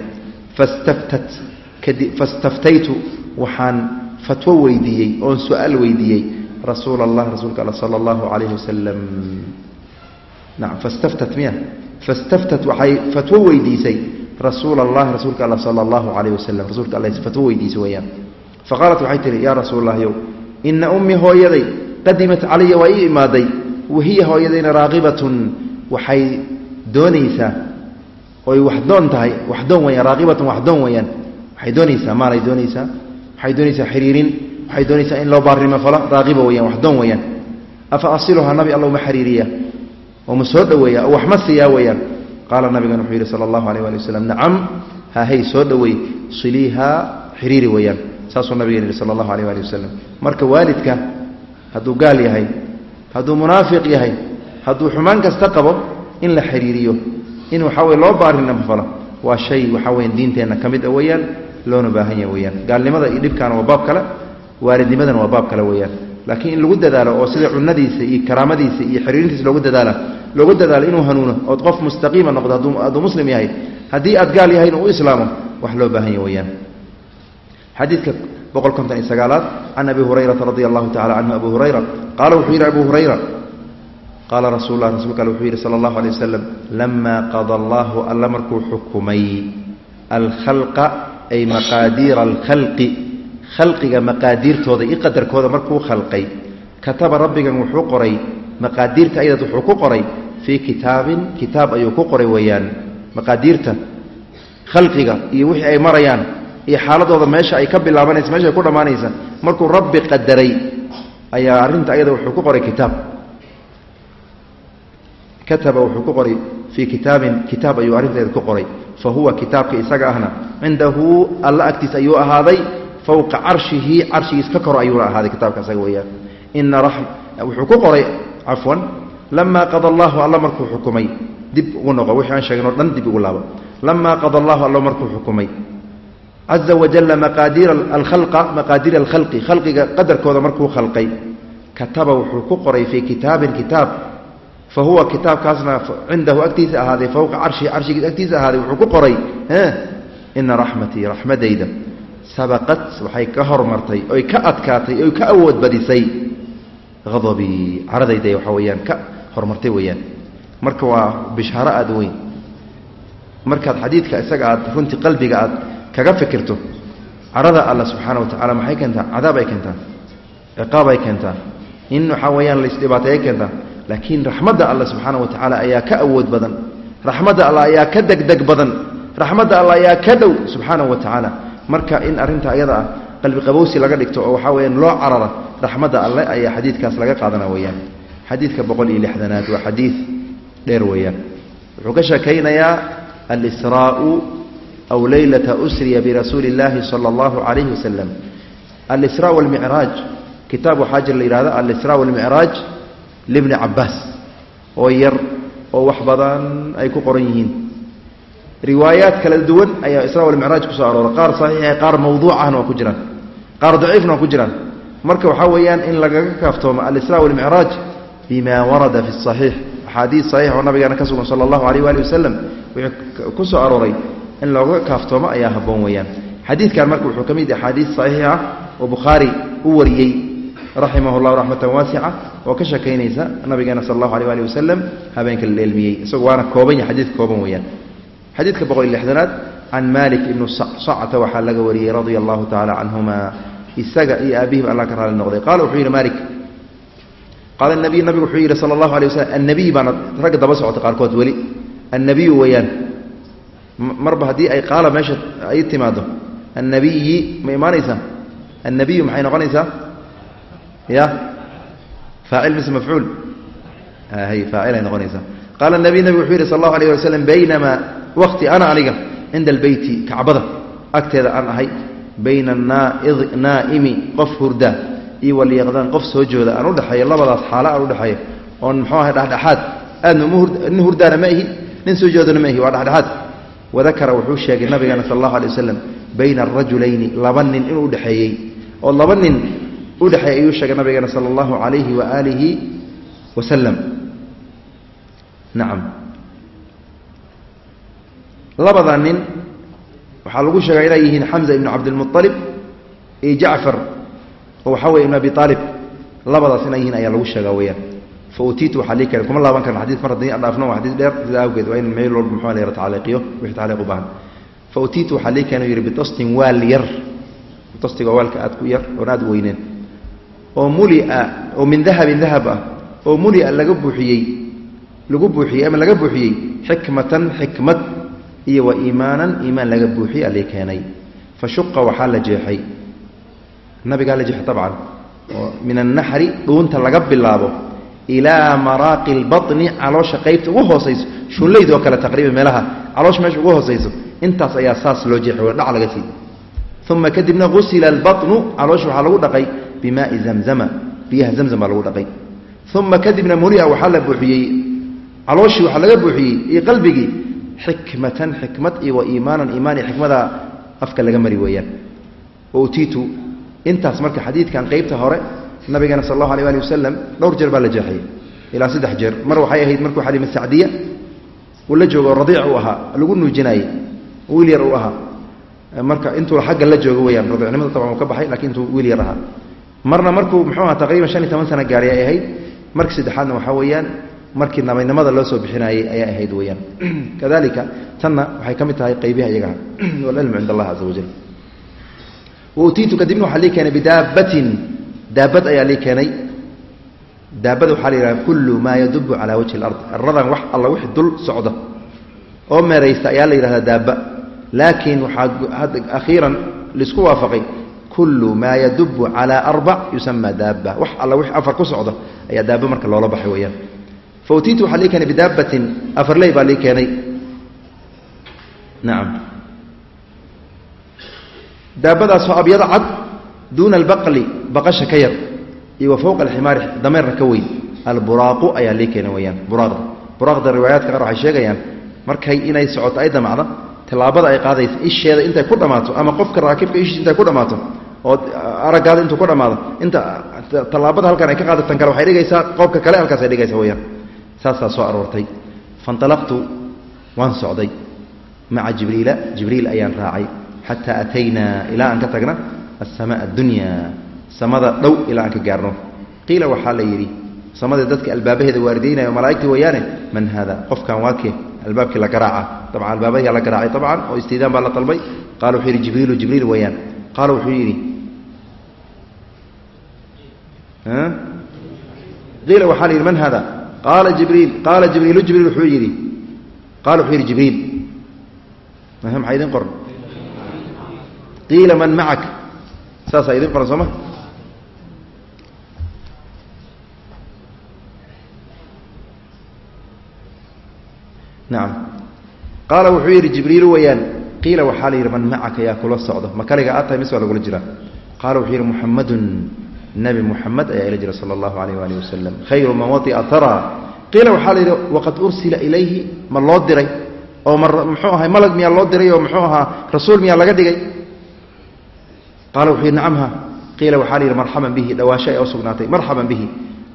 fastaftat kadib fastaftaytu waxaan fatwo weydiiyey oon su'aal weydiiyey rasuula allah rasuulka alla sala allahu calayhi wasalam nacam fastaftat miya. Fastaftat waxay fatwo weydiisay rasuula allahi rasuulka alla sala allahu calayhi wasalam rasuulka alla fatwo weydiisay weeyaan faqaalat waxay tihi yaa rasuul allahyow ina ummii hooyaday qadimat calaya waa ii imaaday wahiya hooyadayna raaqibatun. Waxay doonaysaa oy waxdoon tahay waxdoon weyaan raaqibatun waxdoon weyaan waxay doonaysaa maalay doonaysaa waxay doonaysaa xiriirin waxay doonaysaa in loo baarimo falo raaqiba weyaan waxdoon weyaan afa asiluhaa nabi alla uma xiriiriya oo ma soo dhoweeya oo wax ma siiyaa weyaan qaala nabigan wuxuu yidhi sala allahu alayh waali wasalam nacam hahay soo dhoweey siliihaa xiriiri weyaan saasuu nabigan yidhi sala allahu alayh waali wasalam marka waalidka hadduu gaal yahay hadduu munaafiq yahay hadduu xumaan kasta qabo in la xiriiriyo in waxaa weye loo baarinama falo waa shay waxaa weya diinteenna ka mid a weeyaan loona baahan yaha weyaan gaalnimada iyo dhibkaana waa baab kale waalidnimadana waa baab kale weyaan laakiin in lagu dadaalo oo sida cunadiisa iyo karaamadiisa iyo xiriirintiisa loogu dadaala loogu dadaalo inuu hanuuno ood qof mustaqiima noqdo hadduu muslim yahay haddii aad gaal yahay inuu u islaamo wax loo baahan yaha weyaan xadiidka boqol konton iyo sagaalaad can abi hurayrata radia allahu tacala canhu abu hurayra qaala wuxuu yidhi abu hurayra qaala rasuul lah rasulka wuxuu yidhi sala allahu alay wasalam lama qada allahu alla markuu xukumay alkhalqa ay maqaadiira alkhalqi khalqiga maqaadiirtooda iyo qadarkooda markuu khalqay kataba rabbigan wuxuu qoray maqaadiirta ayad wuxuu ku qoray fii kitaabin kitaab ayuu ku qoray weeyaan maqaadiirta khalqiga iyo wixii ay marayaan iyo xaaladooda meesha ay ka bilaabanaysa meesha ay ku dhammaanaysa markuu rabbi qadaray ayaa arrinta ayada wuxuu ku qoray kitaab. Kataba wuxuu ku qoray fii kitaabin kitaab ayuu arrinteeda ku qoray. Fa huwa kitaabka isaga ahna cindahu alla agtiis ayuu ahaaday fowqa carshihi carshigiis ka koro ayuuna ahaaday kitaabka isaga weeyaan. Ina wuxuu ku qoray cafwan lamaa qada allahu alla markuu xukumay dib ugu noqo wixii aan sheegnoo dhan dib ugu laabo. Lamaa qada allahu alla markuu xukumay caza wajalla maqaadiira alkhalqa maqaadiira alkhalqi khalqiga qadarkooda markuu khalqay kataba wuxuu ku qoray fii kitaabin kitaab fa huwa kitaabkaasna cindahu agtiisa ahaaday fowqa carshihi carshigiis agtiisa ahaaday wuxuu ku qoray ina raxmatii raxmadayda sabaqat waxay ka hormartay oy ka adkaatay oy ka awood badisay. Hadabii caradayda waxaa weyaan ka hormartay weeyaan. Marka waa bishaaro aada weyn. Markaad xadiidka isaga aad kaga fikirto. Carada alla subxaana wa tacala maxay keentaa? Cadaab ay keentaa. Ciqaab ay keentaa. In waxaa weyaan laisdhibaateeyay keentaa. Laakiin raxmadda alla subxaana wa tacaala ayaa ka awood badan. Raxmadda alla ayaa ka degdeg badan. Raxmadda alla ayaa ka dhow subxaanahu wa tacaala marka in arrinta ayada ah qalbi qabowsi laga dhigto oo waxaa weyaan loo carara raxmadda alle ayaa xadiidkaas laga qaadana weyaan xadiidka boqol iyo lixdanaad waa xadiid dheer weeyaan. Wuxuu ka sheekaynayaa alsraau aw leylata usriya birasuuli اllaahi sala allahu calayhi wasalam alsraa walmicraaj kitaab waxaa jir la yihahdo alsraa walmicraaj libni cabaas oo yar oo wax badan ay ku qoran yihiin riwaayaad kala duwan ayaa isra walmicraaj ku soo arooray qaar saxiixa qaar mawduucahna waa ku jiraan qaar daciifna waa ku jiraan marka waxaa weeyaan in lagaga kaaftoomo alisra walmicraaj bima warada fi saxiix axaadiis saxiix oo nabigeena ka sugan sala allahu alayh waali wasalam wuxuu ku arooray in looga kaaftoomo ayaa habboon weeyaan. Xadiidkan marka wuxuu ka mid yahay axaadiis saxiix ah oo bukhaari u wariyey raximah llahu raxmatan waasica oo ka sheekaynaysa nabigeena sala allahu alay waali wasalam habeenka la dheelmiyey. Waana kooban yahay xadiidka kooban weeyaan. Xadiidka boqol iyo lixdanaad can malik ibnu sacta waxaa laga wariyey radia allahu tacala canhuma. Isaga iyo aabihiba allah ka raali noqday. Qaala wuxuu yidhi malik qaala nabiy nabigu wuxuu yidhi sala allahu alay waslm annabiy baana ragga daba socota qaarkood weli. Annabiyu weeyaan marba haddii ay qaala meesha ay timaado annabiyi ma imaanaysaa? Annabiyu maxay noqonaysaa? Ya? Faacil mise mafcuul. Hay faacilay noqonaysaa. Qaala nabiy nabig wuxuu yidhi sal allahu alayh wasalam baynamaa waqti ana aniga cinda albeyti kacbada. Agteeda aan ahay bayna naa'imi qof hurda iyo walyaqdaan qof soo jooda aan udhexeeyo labadaas xaalo aan udhexeeyo oon muxuu ahay dhexdhexaad aadna nin hurdaana ma ihi nin soo joodana ma ihi waa dhexdhexaad wadakara wuxuu sheegay nabigeena sal allahu alay wasalam bayna arajulayni laba nin inuu udhexeeyey oo laba nin udhexeeyey ayuu sheegay nabigeena sala allahu calayhi waaalihi wasalam nacam labada nin waxaa lagu sheegaa inay yihiin xamza ibnu cabdilmualib iyo jacfar. Oo waxaa weye ibn abi aalib labadaas inay yihiin ayaa lagu sheegaa weyaan fa utiitu waxaa lii keenay kuma laaban karna xadis mar haddii dhaafno waa xadiis dheer sida awgeed waa in meel walba muxuu la yara wixii tacliiq u baahan fa utiitu waxaa lii keenay yidhi bitastin waal yar tastiga waa waalka aad ku yar oon aad weyneen oo mulia oo min dahabin dahab ah oo mulia laga buuxiyey lagu buuxiyey ama laga buuxiyey xikmatan xikmad iyo wa iimaanan iimaan laga buuxiyey alii keenay fa waxaa la jeexay nabigaa la jeexay tabcan oo min annaxri dhuunta laga bilaabo ilaa maraaqi lbaطni caloosha qaybta ugu hoosayso shunlayd oo kale taqriiban meelaha caloosha meesha ugu hoosayso intaas ayaa saas loo jeexay dhac laga sii uma kadibna usila albaطnu caloosha waxaa lagu dhaqay bimaai zamzama biyaha zamzam baa lagu dhaqay. Uma kadibna mulia waxaa la buuxiyey calooshii waxaa laga buuxiyey iyo qalbigii xikmatan xikmad iyo wa iimaanan iimaan iyo xikmada afka laga mari weeyaan. Utiitu intaas marka xadiidkan qeybta hore nabigeena sal allahu alay ali wasalam dhowr jeer baa la jeexayay ilaa saddex jeer. Mar waxay ahayd markuu xalima sacdiya uu la joogo radiic uu ahaa lagu nuujinaayey wiil yar uu ahaa. Marka intuu xagga la joogo weyaan radiicnimada taban uu ka baxay lakiin intuu wiil yar ahaa. Marna markuu muxuu aha taqriiban shan iyo toban sana gaari ay ahayd. Markii saddexaadna waxaa weeyaan markii nabaynimada loo soo bixinaayey ayaa ahayd weyaan <clears throat> kadalika tanna waxay ka mid tahay qaybiha iyagaha <clears throat> walcilmu cind allah caza wajal wautiitu kadibna waxaa lii keenay bidaabatin daabad ayaa lii keenay. Daabada waxaa la yidhaha kullu maa yadubu calaa wajhi alard. Aradan wax alla wixi dul socda oo meeraysta ayaa la yidhahdaa daaba laakiin waxaa akhiiran la isku waafaqay kullu maa yadubu calaa arbac yusama daaba wax alla wix afar ku socda ayaa daaba marka loola baxay weyaan fautiitu waxaa lii keenay bidaabatin afarley baa lii keenay. Nacam daabadaasoo abyada cad duuna albaqli baqasha ka yar iyo wa fowqa alximaari dameerna ka weyn. Alburaaqu ayaa lii keena weyaan buraaqda. Buraaqda riwaayaadka qaar waxay sheegayaan markay inay socoto ay damacda tallaabada ay qaadaysa isheeda intay ku dhammaato ama qofka raakibka ishiis intay ku dhammaato oo araggaada intuu ku dhammaado inta tallaabada halkan ay ka qaadatan kale waxay dhigaysaa qofka kale halkaasay dhigaysa weyaan saasaa soo aroortay. Fanalaqtu waan socday. Maca jibriila jibriil ayaan raacay. Xataa ataynaa ilaa aan ka asamaa addunya samada dhow ilaa aan ka gaarno qiila waxaa la yidhi samada dadka albaabaheeda waardiynaya malaa'igtii wayaane man haada qofkan waa kee albaabkii la garaaca dabcan albaabahii la garaacay dabcan oo istiidaan baa la dalbay qaala wuxuu yidhi jibriilu jibriil wayaan qaala wuxuu yidhi qiila waxaa la yidhi man haada qaala jibriil qaala jibriilu jibriil wuxuu yidhi qaala wuxuu yidhi jibriil maxaa idin qoran qiila man macak saasaa idin qoran soo ma? Nacam qaala wuxuu yidhi jibriilu weyaan qiila waxaa la yidhi man macaka yaa kula socdo. Ma kaliga aad mise waa lagula jiraa qaala wuxuu yidhi muxamadun nebi muxamed ayaa ila jira sala allahu alayh waalihi wasalam khayru man watia tara. Qiila waxaa la yidhi waqad ursila ilayhi ma loo diray. Oo ma muxuu ahay malag miyaa loo diray oo muxuu ahaa rasuul miyaa laga dhigay qaala wuxuu yidhi nacamha qiila waxaa la yidhi marxaban bihi. Dhawaasho ayaa u marxaban bihi.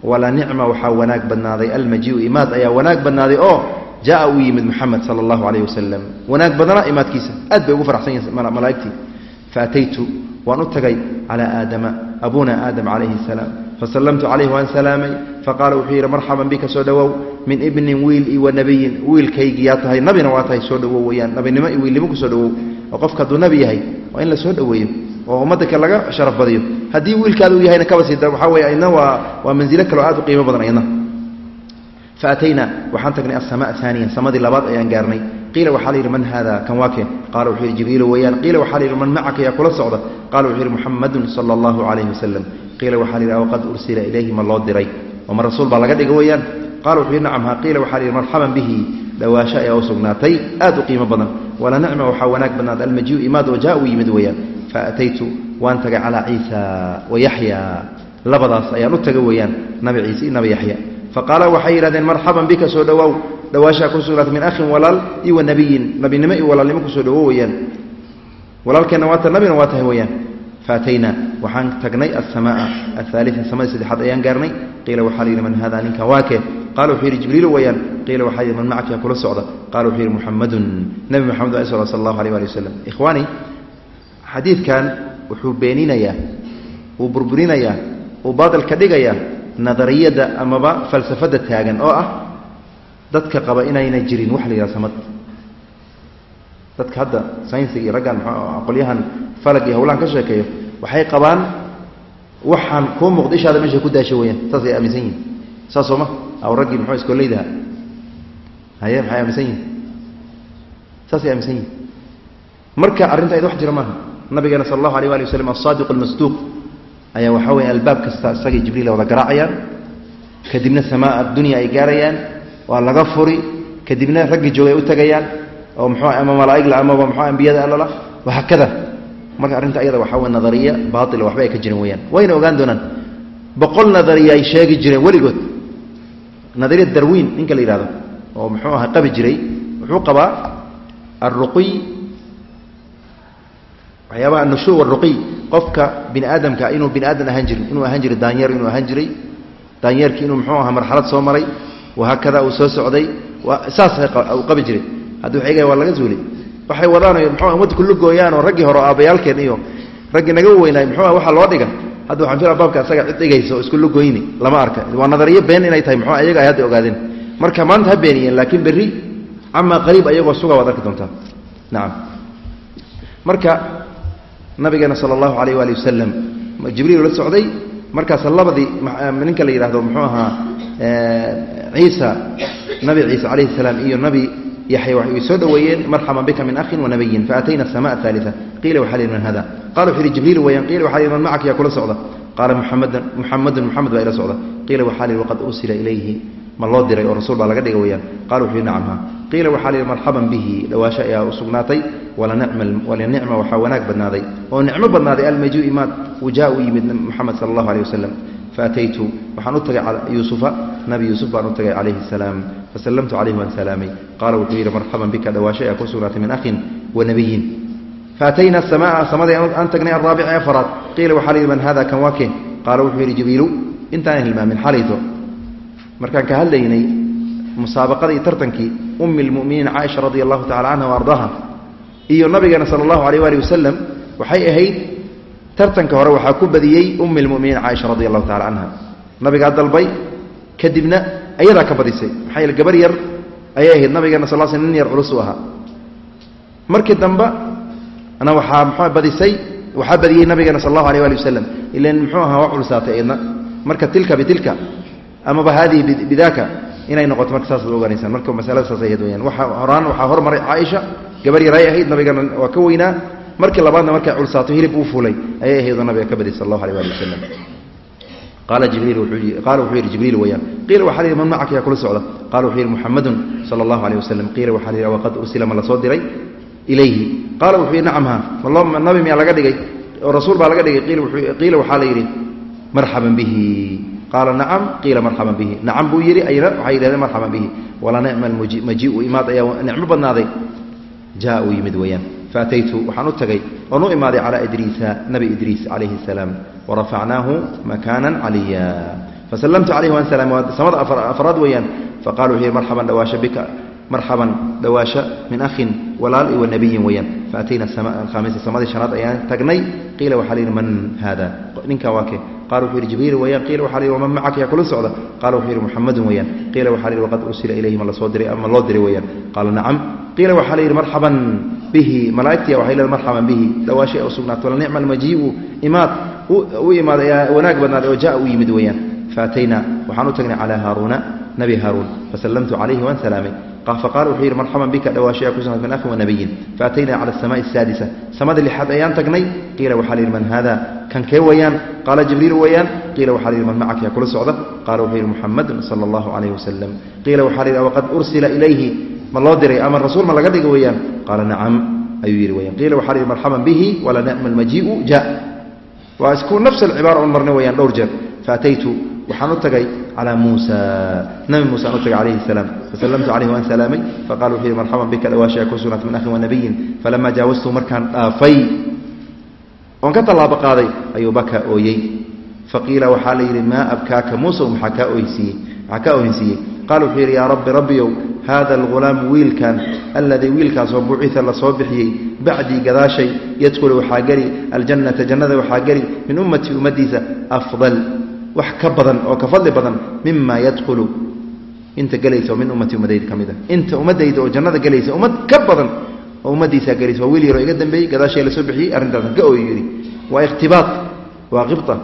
Wala nicma waxaa wanaag badnaaday. Almajiu imaad ayaa wanaag badnaaday oo jaa uu yimid muxamed sala allahu calayh wasalam wanaag badana imaadkiisa. Aad bay ugu faraxsan yihiin malaa'igtii. Faataytu waan u tagay calaa aadama abuna aadam calayhi asalaam fasallamtu calayhi waan salaamay. Faqaala wuxuu yidhi marxaban bika soo dhowow min ibnin wiil i wa nebiyin wiilkaygi yaa tahay nabina waa tahay soo dhowow weyaan. Nabinimo iyo wiilnimo ku soo dhowow oo qofka hadduu nabi yahay waa in la soo dhoweeyo oo ummadda kale laga sharaf badiyo. Haddii wiilkaada uu yahayna kaba sii dar waxaa weeye ayadna waa waa manzilo kaleo aad u qiimo badan ayadna faatayna waxaan tagnay asama aaniya samadii labaad ayaan gaarnay. Qiila waxaa la yidhi man haada kan waa keen? Qaala wuxuu yidhi jibriilu weyaan qiila waxaa la yidhi man macaka yaa kula socda? Qaala wuxuu yidhi muxamadun sala allahu calayhi wasalam qiila waxaa la yidhi aw qad ursila ilayhi ma loo diray ma rasuul baa laga dhiga weeyaan. Qaala wuxuu yidhi nacam ha qiila waxaa la yidhi marxaban bihi dhawaasho ayaa u sugnaatay aad u qiimo badan. Wala nicma waxaa wanaag badnaad. Almajiu imaad oo jaa uu yimid weeyaan. Faataytu waan tagay calaa ciisa wa yaxya. Labadaas ayaan u taga weeyaan nabi ciise iyo nabi yaxya. Faqaala waxay yidhahdeen marxaban bika soo dhowaaw dhawaashaa ku sugnaatay min akhin walaal iyo wa nabiyin. Nabinimo iyo walaalnimo ku soo dhowo weeyaan. Walaalkeenna waa nabina waa tahay weeyaan faatayna waxaan tagnay alsamaaa athaalia samadii saddexaad ayaan gaarnay qiila waxaa la yidhi man hada ninkan waa kee qala wuxuu yidhi jibriilu weyaan qiila waxaa yidhi man macaka kula socda qala wuxuu yidhi muxamadun nebi moxamed waa sal allahu alيh ali wasalam ikhwaani xadiidkan wuxuu beeninayaa uu burburinayaa uu baatil ka dhigayaa nadariyadda amaba falsafadda taagan oo ah dadka qaba inayna jirin wax la yidhaha samad dadka hadda saynsiga iyo raggan qolyahan falag iyo hawlahan ka sheekeeyo waxay qabaan waxaan kuu muuqda ishaada meesha ku daasha weyaan saasay aaminsan yihiin saasoo ma aw raggii muxuu iskooleydaha haye maxay aaminsan yihiin saasay aaminsan yihiin marka arrinta id wax jira maaha nabigeena sala allahu alayh ali waslm asaadiq almasduuq ayaa waxaa weya albaab kasta isagay jibriil wada garaacayaan. Kadibna samaa addunya ay gaarayaan waa laga furi. Kadibna raggii joogay u tagayaan oo mxuu ama malaaigla amaba mxu ambiyada allala wahaakada marka arrinta ayada waxaa wey nadariya baaila waxba ay ka jiran weyaan wayna ogaan doonaan boqol nadariya ay sheegi jireen weligood. Nadariya darwiin ninka la yidhahdo oo muxuu aha qabi jiray wuxuu qabaa alruqiy waxyaabaha anushu waruqiy qofka bini aadamka inuu bini aadam ahaan jirin inuu ahaan jiray daanyeer inuu ahaan jiray daanyeerkii inuu muxuu aha marxalad soo maray wahaakada uu soo socday saas qabi jiray waxay gahay waa laga zuulay waxay wadaan muxuu ummadda kullu gooyaan oo raggii hore aabbayaalkeen iyo raggii naga weynaay muxuu waxaa loo dhigan hadda waxaan fila baabka asaga cid dhigaysa oo isku lugoyni lama arka. Waa nadariyo been inay tahay muxuu ayaga ay hadda ogaadeen. Marka maanta ha beeniyeen laakiin berri camaa qariib ayagoo suga waad arki doontaa. Nacam marka nabigeena sala allahu calayh waali wasalam jibriil la socday. Markaas labadii ninka la yidhahdo muxuu ahaa ciisa nabi ciise calayhi salaam iyo nabi yaxya waxay soo dhoweeyeen marxaban bika min akhin wanabiyin faatayna asama athaalia qiila waxaa lihi man hada. Qala wuxu yihi jibriil weyaan qiila waxaa lihi man macaka yaa kula socda. Qaala muxamadan muxamadun muxamed baa ila socda. Qiila waxaa lihi waqad ursila ilayhi. Ma loo diray oo rasuul baa laga dhiga weyaan qala wuxuu yihi nacamha qiila waxaa lihi marxaban bihi. Dhawaasho ayaa u sugnaatay walanicma waxaa wanaag badnaaday. Oo nicmo faataytu waxaan u tagay yuusufa nabi yuusuf baan u tagay calayhi salaam fasallamtu calayhi waan salaamay qaala wuxuu yidhi marxaban bika dhawaasho ayaa ku sugnaatay min akhin wa nabiyin faatayna asamaa samadii aan tagnay araabici afaraad qiila waxaa layidhi man hada kan waa qaala wuxuu yidhi jibriilu intaana hilmaamin xalayto markaan ka hadlaynay musaabaqadii iyo tartankii ummi lmuminiin caaisha radia allahu tacala canha wa iyo nabigeena sala allahu alayh waali wasalam waxay ahayd tartanka hore waxaa ku badiyey ummi lmuminiin caaisha radi allahu tacala canha nabigaa dalbay kadibna ayadaa ka badisay. Maxaa yeele gabar yar ayay ahayd. Nabigeena sal sl nin yar culus u ahaa. Markii dambe na waxaa mxua badisay waxaa badiyey nabigeena sal allahu alayh ali wasalam ilan muxuu ahaa waa culusaatay aydna marka tilka bitilka amaba haadihi bidaaka inay noqoto marka saas ogaanaysaan marka masalada saas ahayd weyaan waxa horaan waxaa hormaray caaisha gabar yaray ahayd. Nabigana waa ka weynaa markii labaadna markay culsaato hilib uu fulay ayay ahaydoo nabiga ka badiyay sal allahu alay ali wasalam qaala wuxuu yidhi jibriil weyaan qiila waxaa la yidhi man macaka yaa kula socda? Qaala wuxuu yidhi muxamadun sala allahu aleyh wasalam qiila waxaa la yidhi waqad ursila ma la soo diray ilayhi. Qaala wuxuu yidhi nacam ha maloo nabi miyaa laga dhigay? Oo rasuul baa laga dhigay? Qiila waxaa la yidhi marxaban bihi. Qaala nacam qiila marxaban bihi. Nacam buu yidhi ayna waxay yidhahdeen marxaban bihi. Wala nicma majiiu imaad ayaa nicmo badnaaday. Jaa uu yimid weeyaan faataytu waxaan u tagay oon u imaaday calaa idriisa nabi idriis calayhi asalaam warafacnaahu makaanan caliya fasallamtu calayhi waan salaam waa samada afraad weeyaan faqala wuxuu yidhi marxaban dhawaasha bika marxaban dhawaasha min akhin walaal iyo nabiyin weeyaan faatayna alkhaamisa samadii shanaad ayaan tagnay qiila waxaa la yidhi man haada ninkan waa qala wuxuu yidhi jibriil weeyaan qiila waxaa la yidhi waman macaka yaa kula socda qaala wuxuu yidhi muxamadun weeyaan qiila waxaa la yidhi waqad ursila ilayhi ma la soo diray ama loo diray weeyaan qaala nacam qiila waxaa la yidhi marxaban bihi malaa'igtiya waxay leedahay marxaban bihi. Dhawaashay u sugnaato wala nicma almajii'u imaad. U imaad ayaa wanaag badnaaday oo jaa u yimid weeyaan. Faatayna waxaan u tagnay calaa haaruuna nabi haaruun fasallamtu calayhi waan salaamay. Faqala wuxuu yidhi marxaban bika dhawaashaya ku sugnat min akhin wanabiyin faatayna cala asamaai asaadisa samada lixaad ayaan tagnay qiila waxaa la yidhi man haada kan kee weeyaan? Qaala jibriil weeyaan qiila waxaa la yidhi man macaka kula socda? Qaala wuxuu yidhi muxamadun sala allahu calayhi wasalam qiila waxaa la yidhi waqad ursila ilayhi ma loo diray ama rasuul ma laga dhiga weeyaan? Qaala nacam ayuu yidhi weyaan qiila waxaa la yidhi marxaban bihi wala nicma almajii'u ja. Waa isku nafs alcibaara on marnay weyaan dhowr jeer. Faataytu waxaan u tagay calaa muusa nabi muuse aan u tagay calayhi salaam. Fasallamtu calayhi waan salaamay. Faqala wuxuu yidhi marxaban bika dhawaashaya ku sugnat min akhin wanabiyin falamaa jaawastu markaan dhaafay. Oon ka tallaabo qaaday ayuu baka ooyey. Faqiila waxaa la yidhi maa abkaaka muusa maxaa kaa oysiiyey qaala wuxuu yidhi yaa rabbi rabbiyow haada algulaam wiilkan alladii wiilkaasoo bucita la soo bixiyey bacdii gadaashay yadkhulu waxaa geli aljannata jannada waxaa geli min ummatii ummaddiisa afdal. Wax ka badan oo ka fadli badan mima yadkhulu. Inta gelaysa min ummatii ummadayda ka mid a inta ummaddayda oo jannada gelaysa ummad ka badan oo ummaddiisaa gelaysa waa wiil yaroo iga dambeeyey gadaashay la soo bixiyey arrintaasan ka ooyo yidhi. Waa ikhtibaad waa qibta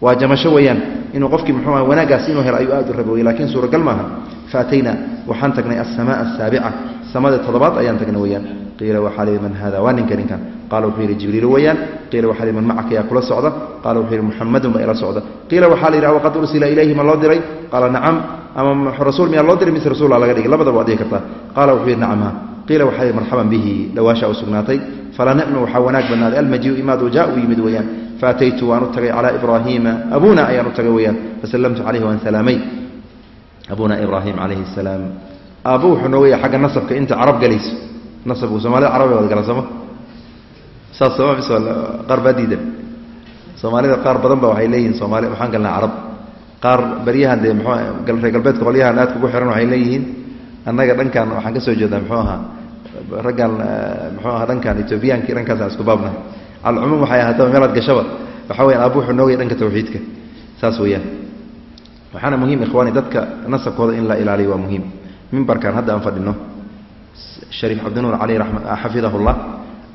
waa jamasho weeyaan. Inuu qofkii muxuu aha wanaaggaas inuu helo ayuu aad u raba wey lakiin suuragal maaha. Faatayna waxaan tagnay alsamaa asaabica samada toddobaad ayaan tagnay weeyaan. Qiila waxaa lihi man hada waa ninka ninkan qaala wuxuu yidhi jibriil weeyaan. Qiila waxaa lihi man macaka? Yaa kula socda. Qaala wuxuu yidhi muxamadun baa ila socda. Qiila waxaa la yidhi waqad ursila ilayhi ma loo diray? Qaala nacam. Ama rasuul miyaa loo diray? Mise rasuulaa laga dhigay? Labadaba waad dhihi kartaa. Qaala wuxuu yidhi nacam. Ha qiila waxaa lihi marxaban bihi dhawaasha u sugnaatay. Fala nicma waxaa wanaag badnaaday almajiiu imaadu jaa u yimid weeyaan faataytu waan u tagay calaa ibraahiima abuna ayaan u tagay weeyaan fasallamtu calayhi waan salaamay abuna ibraahim calayhi asalaam aabbo wuxuu nooga xagga nasabka inta carab galayso nasabku soomaalida carabi wad gala sooma saas sooma bis qaar baa diidan soomaalida qaar badan ba waxay leeyihiin soomaali waxaan galnaa carab qaar baryahan dee mxuu reer galbeedka qolyahan aadka ugu xiran waxay leeyihiin annaga dhankan waxaan ka soo jeedaa muxuu ahaa raggan muxuu ahaa dhankan etoobiyaanki dhankaasaan isku baabna alcumuum waxay ahaataba meelaad gashaba waxa weyan aabbu wuxuu dhanka tawxiidka. Saas weeyaan. Waxaana muhiim ikhwaani dadka nasabkooda in la ilaaliyo waa muhiim. Mimbarkan hadda aan fadhino shariif cabdinuur caleyh xafidahullah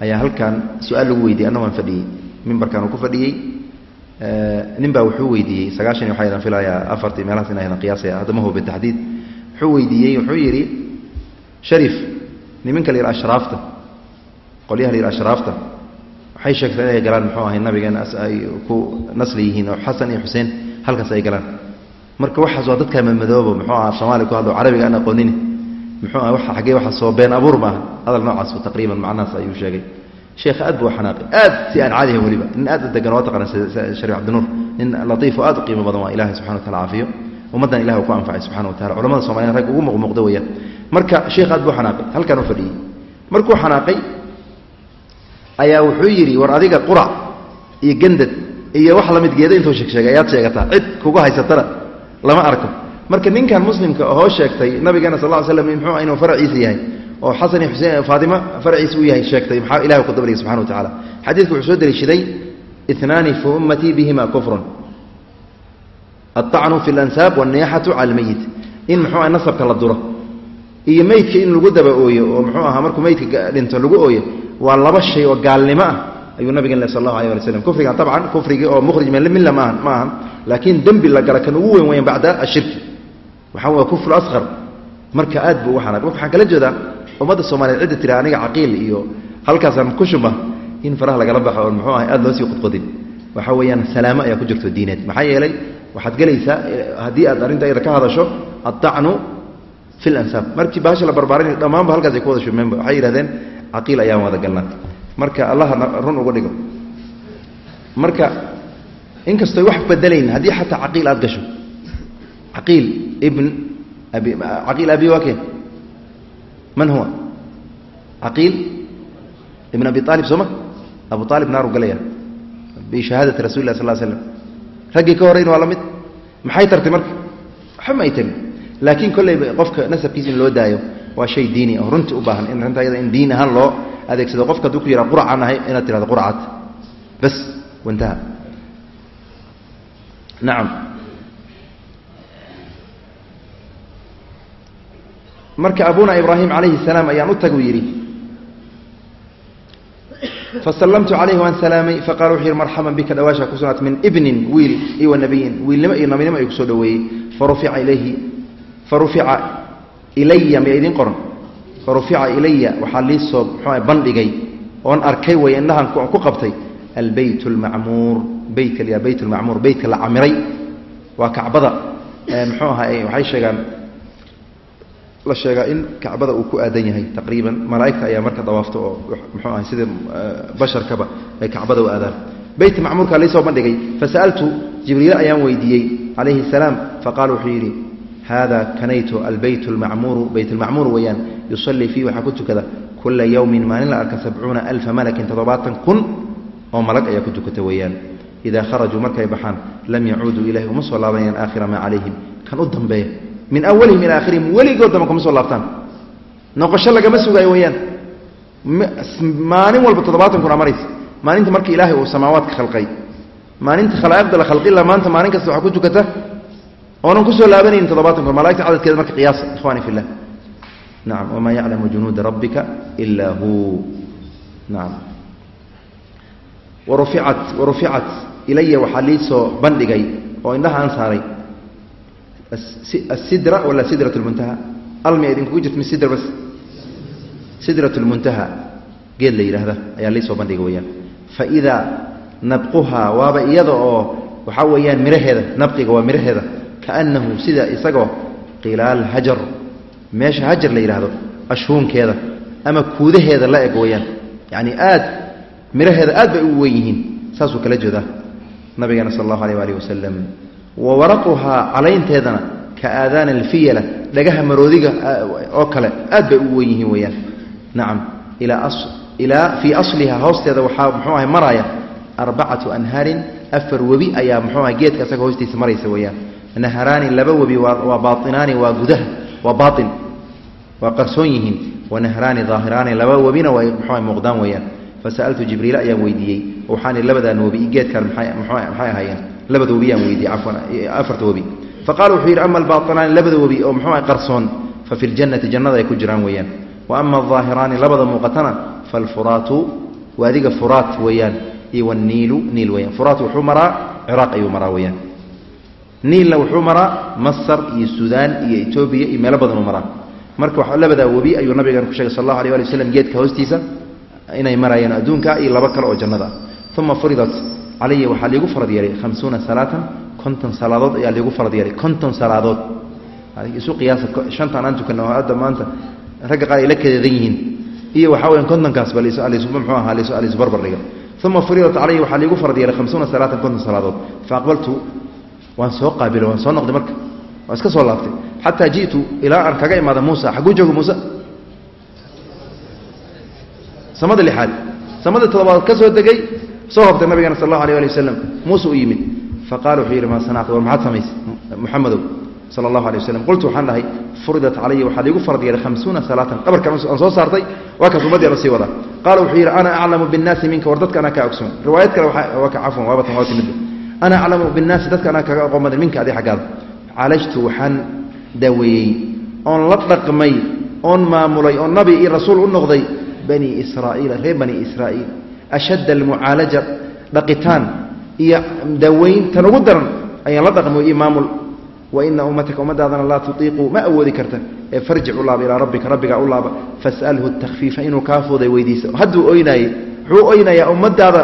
ayaa halkan su'aal lagu weydiiyey anna waan fadhiyey. Mimbarkan ku fadhiyey nin baa wuxuu weydiiyey sagaashan waxaa idan filayaa afartii meelahaas in aydan qiyaasaya haddama hubi taxdiid wuxuu weydiiyey wuxuu yidhi shariif niminka la yidhi ashraafta qolyaha la yidhi ashraafta waxay sheegteen inay galaan muxuu ahay nabigan ay ku nasli yihiin oo xasan iyo xuseen halkaas ay galaan. Marka waxaas waa dadkaa madmadoobo muxuu aha soomaaliya ku hadlo carabiga aan aqoonini. Muxuu aha waa xaggee waxa soo been abuur maaha hadal noocaas taqriiban macnahaas ayuu sheegay. Sheekha aad buu xanaaqay aad si aan caadihan weliba nin aad degan waa taqana shariif cabdinuur nin latiifo aad u qiimo badan waa ilahay subxana wa tacala caafiyo. Ummaddan ilah ku anfacay subxana wa tacala culamada soomaliyan rag ugu muqmuuqda weeyaan. Marka sheekh aad buu xanaaqay halkaan u fadhiyey markuu xanaaqay ayaa wuxuu yidhi war adiga qura iyo gandad iyo wax la mid geeda intuu sheegsheegay ayaad sheegataa. Cid kugu haysatana lama arko. Marka ninkan muslimka hoo sheegtay nabigeena sal l slam muxuu inuu faraciisa yahay oo xasan xuseen faatima faraciisa u yahay sheegtay maxaa ilahi ku dabarya subxana wa tacala xadiidka wuxuu soo deliishaday inaani fi ummatii bihima kufrun aacnu fi lansaab waniyaxatu cala almeyit in muxuu nasabka la duro iyo meydka in lagu daba ooyo oo muxuu ahaa markuu meydka dhinto lagu ooyo waa laba shay oo gaalnimo ah ayuu nabigeen sal allahu alay ali slam kufrigan tabcan kufrigii oo mukhrij min milla maahan ma ahan laakiin dembi la gala kan ugu weyn weyan bacda ashirki. Waxaa waa kufru asqar marka aad buu uga xanaaq. Marka waxaan kala jeedaa ummadda soomaaliyeed cidda tira aniga caqiil iyo halkaasaan ku shuma in faraha lagala baxo oon muxuu ahay aada loo sii waxa weeyaan salaamo ayaa ku jirto diineed. Maxaa yeelay waxaad gelaysaa haddii aad arrinta iyada ka hadasho addacnu lansaab markii baasha la barbaarinay dhammaanba halkaas ku wada shumeenba waxay yidhahdeen caqiil ayaan wada galnaa marka allaha run uga dhigo. Marka inkastoy wax bedelayn haddii xataa caqiil aad gasho. Caqiil ibn abi caqiil abi waa keen man huwa? Caqiil ibn abi aalib sooma abu aalib naaru galaya. Bishahaadati rasuli lah sal slam raggii ka horrayna waa la mid. Maxay tartay marka? Waxba ay tarin laakiin kolleyba qofka nasabkiisa in loo daayo waa shay diini oo runtii u baahan in arrinta ayada in diin ahaan loo adeegsado. Qofka hadduu ku yidhaha quracaan ahay inaad tirahdo qurcad bas wantaha nacam marka abuna ibraahim calayhi salaam ayaan u tag uu yidhi fasallamtu calayhi waan salaamay faqala wuxuu yidhi marxaban bika dhawaasha ku sugnaat min ibnin wiil wa nabiyin wiilnimo iyo nabinimo ay ku soo farufica ilayhi farufica ilaya miya idiin qoran? Farufica ilaya waxaa lii soo bandhigay oon arkay way indhahan ku qabtay albeyt lmacmuur beytka la beyt lmacmuur beytka la camiray. Waa kacbada muxuu ahaa waxay sheegaan la sheegaa in kacbada uu ku aadan yahay taqriiban. Malaaigta ayaa marka dawaafta oo muxuu ahay sida basharkaba ay kacbada u aadaan. Beytka macmuurkaa liisoo bandhigay fasa'altu jibriil ayaan weydiiyey calayhi salaam faqala wuxuu yidhi hada kanaytu albeyt lmacmuuru beyt lmacmuur weeyaan yusallii fiihi waxaa ku tukada kula yowmin maalin la arka sabcuuna alfa malakin toddobaatan kun oo malag ayaa ku tukata weeyaan idaa kharajuu markay baxaan lam yacuuduu ilahi uma soo laabanayaan aakhira maa calayhim kan u dambeeya min awalihim ilaa akhirihim weligood damba kuma soo laabtaan noqosho lagama sugaayo weeyaan maalin walba toddobaatan kun aa maraysa maalinta marka ilaahay uu samaawaadka khalqay maalinta khalaa'iqda la khalqila maanta maalin kasta waxaa ku tukata oonan ku soo laabanaynin toddobaatan kun malaigta cadadkeeda marka qiyaasa ikhwani fillah. Nacam wamaa yaclamu junuuda rabbika ilaa hu. Nacam waruficat waruficat ilaya waxaa lii soo bandhigay oo indhaha aan saaray. Asidra wala sidrat lmuntaha almi idinkugu jirta mi sidra bas? Sidrat lmuntaha geed la yidhaahda ayaa lii soo bandhigay weyaan faidaa nabquhaa waaba iyada oo waxaa weeyaan miraheeda nabqiga waa miraheeda kaanahu sida isagoo qilaal hajar meesha hajar la yidhaahdo ashhuunkeeda ama kuudaheeda la eg weyaan yacni aad miraheeda aad bay u wen yihiin saasuu kala jeedaa nabigeena sal allahu aleh waalih wasalam wa waraquhaa calaynteedana ka aadaana alfiyala dhagaha maroodiga oo kale aad bay u wen yihiin weyaan nacam ilaa fii asliha hoosteeda waxaa muxuu ahay maraaya arbacatu anhaarin afar webi ayaa muxuu ahay geedka isaga hoostiisa maraysa weyaan naharaani laba webi waa baainaani waa gudaha waa baain waa qarsoon yihiin. Wanahraani daahiraani laba webina waa muuqdaan weeyaan. Fasa'altu jibriil ayaan weydiiyey waxaan labadan webi geedkan maxay ahaayeen? Labada webi yaan weydiiyey cafwan afarta webi. Faqala wuxuu yidhi ama albainaani labada webi oo muxuu ah qarsoon fa fi ljannati jannada ay ku jiraan weeyaan. Wa ama aldaahiraani labada muuqatana faalfuraatu waadiga furaat weeyaan iyo waniilu niil weyaan furaat wuxuu maraa ciraaq ayuu maraa weeyaan niilna wuxuu maraa masar iyo suudaan iyo etoobiya iyo meelo badanuu maraa. Marka labadaa webi ayuu nabigan ku sheegay sal allahu alay ali waslam geedka hoostiisa inay maraayaan adduunka iyo labo kale oo jannada. Uma furidat calaya waxaa liigu farad yeelay hamsuuna salaatan konton salaadood ayaa liigu farad yeelay konton salaadood. Isu qiyaasa shantaan aan hadda maanta ragga qaar ay la kadeedan yihiin. Iyo waxaa weyan kontonkaasba mxuu ahaa alisbarbar dhiga uma furidat calaya waxaa liigu farad yeelay hamsuuna salaatan konton salaadood. Faaqbaltu waan soo qaabilo waan soo noqday marka. Waan iska soo laabtay. Xataa ji'tu ilaa aan kaga imaada muusa xagguu jooga muuse samada lixaad samada toddobaad ka soo degay soo hobtay nabigana sal allahu alay ali wasalam muuse u yimid. Faqala wuxuu yidhi maa sanacta war maxaad samaysay muxamedow sala allahu alay wasalam qultu waxaan dhahay furidat calaya waxaa liigu farad yeelay hamsuuna salaatan qabarkan aan soo saartay waa kaas ummadii la sii wadaa qaala wuxuu yidhi ana aclamu binnaasi minka war dadka anaa kaa ogsoon. Riwaayad kale waa ka cafwan waaba tan waa timidba ana aclamu binnaasi dadka anaa kaga aqoon badan minka adi xaggaada calajtu waxaan daweeyey oon la dhaqmay oon maamulay oon nabi iyo rasuul u noqday bani israa'iila reer bani israa'iil ashadda almucaalaja dhaqitaan iyo daweyn tan ugu daran ayaan la dhaqmay iyo maamul waina ummataka ummadaadana laa tutiiquu ma awoodi karta ee farjic u laaba ilaa rabbika rabbigaa u laaba fasalhu takfiifa inuu kaa fuuday weydiiso hadduu oynaayey wuxuu oynayaa ummadaada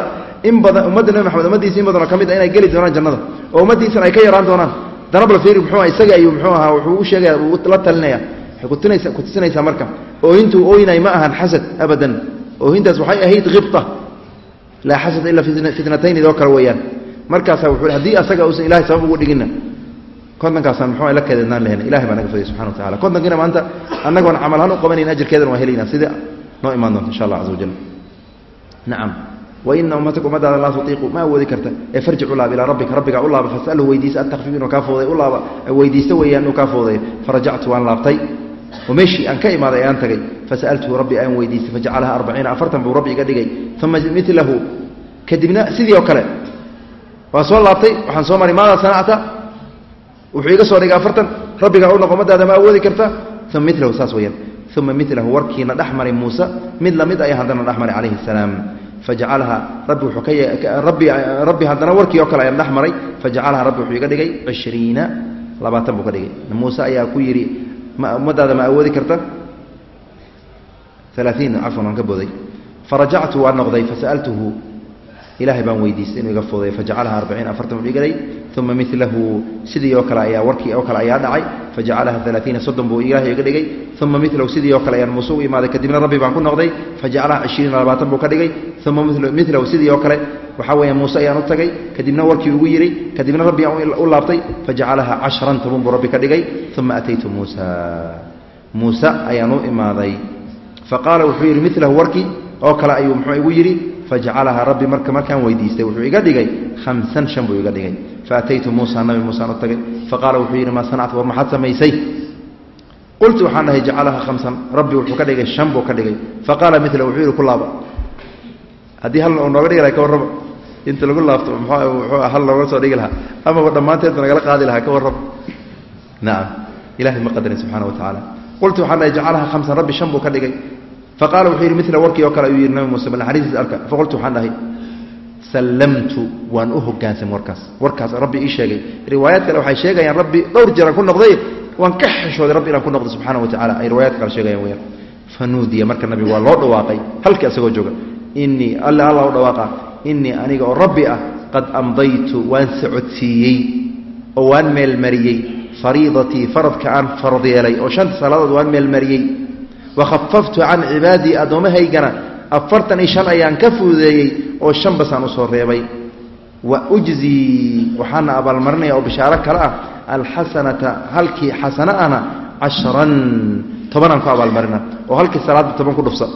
in badan ummadda nebi maxamed ummadiisa in badanoo ka mid a inay geli doonaan jannada oo ummaddiisana ay ka yaraan doonaan. Danabla fiiri muxuu isaga ayuu muxuu ahaa wuxuu u sheegaya uu la talinaya waxay kutinaysa ku tusinaysaa marka oohintuu ooynay ma ahan xasad abadan. Oohintaas waxay ahayd khibta laa xasada ila fitnatayn idoo kale weeyaan. Markaasaa wuxuu haddii asaga uusan ilahay sabab ugu dhiginna kontonkaasaan muxuu la keedeednaan lahayn. Ilahay baa naga fadiyay subxana wa tacala kontonkiina maanta annagoon camal ahaan u qabanayn ajarkeedana waan helaynaa sida noo imaan doonta insha allah caza wajal nacam waina ummataka ummadaada laa tutiiqu ma awoodi karta ee farjic u laaba ilaa rabbika rabbigaa u laaba fasalhu weydiisa atakfiif inuu kaa fooday u laaba weydiista weeyaan inuu kaa fooday farajactu waan laabtay oo meeshii aan ka imaaday ayaan tagay fasaltuhu rabbi aan weydiistay fajacalaha arbaciina afartan buu rabbi iga dhigay uma milahu kadibna sidii oo kale waa soo laabtay waxaan soo maray maada sanacta wuxuu iga soo dhigay afartan rabbigaa u noqo ummadaada ma awoodi karta uma milahu saas weyaan uma rabbi haddana warkii oo kale ayaan dhex maray fajacalaha rabbi wuxuu iga dhigay cishriina labaatan buu ka dhigay. Muuse ayaa ku yidhi ma ummadaada ma awoodi karta? Alaaiin cafwan waan ka booday. Farajactu waan noqday fasaltuhu ilahay baan weydiistay inuu iga fuday fajacalaha arbaciin afartan igalay uma milahu sidii oo kale ayaa warkii oo kale ayaa dhacay fajacalaha alaaiina soddon buu ilahay iga dhigay uma milahu sidii oo kale ayaan muuse u imaaday kadibna rabbi baan ku noqday fajacalaha cishriina labaatan buu ka dhigay uma milahu sidii oo kale waxaa weeya muuse ayaan u tagay kadibna warkii ugu yidhi kadibna rabbi aan u laabtay fajacalaha cashran toban buu rabbi ka dhigay uma ataytu muusa muuse ayaan u imaaday. Faqaala wuxuu yidhi milahu warkii oo kale ayuu muxuu igu yidhi fajacalaha rabbi marka markaan weydiistay wuxuu iga dhigay hamsan shan buu iga dhigay. Faataytu muusa nabi muusaan u tagay. Faqaala wuxuu yidhi maa sanacta war maxaad samaysay? Qultu waxaan dhahay jacalaha hamsan rabbi wuxuu ka dhigay shan buu ka dhigay. Faqaala mila wuxuu yidhi ku laaba haddii hal nooga dhigi laha ka warraba inta lagu laabto muxuu hal looga soo dhigi lahaa. Amaba dhammaanteedba nagala qaadi lahaa ka warraba nacam ilahay ma qadarin subxana wa tacaala qultu waxaan dhahay jacalaha hamsan rabbi shan buu ka dhigay faqaala wuxuu yidhi mila warkii oo kale ayuu yidhi nabi muuse bal naxariistiisa arka. Faqultu waxaan dhahay sallamtu waan u hogaansamay warkaas. Warkaas rabbi ii sheegay. Riwaayaad kale waxay sheegayaan rabbi dhowr jeeraan ku noqday. Waan ka xishooday rabbi inaan ku noqdo subxana wa tacala ay riwaayaad kale sheegayaan weyaan fanuudiya marka nabigu waa loo dhawaaqay. Halkii asagoo jooga inii alle alla u dhawaaqa. Inii aniga oo rabbi ah qad amdaytu waan socodsiiyey oo waan meelmariyey fariidatii faradka aan farad yeelay oo shanta salaadood waan meelmariyey wakhafaftu can cibaadii addoommahaygana afartan iyo shan ayaan ka fududeeyey oo shan basaan u soo reebay wa ujzii waxaana abaalmarinaya oo bishaaro kale ah alxasanata halkii xasano ahna cashran tobanaan ku abaalmarina oo halkii salaadba toban ku dhufsa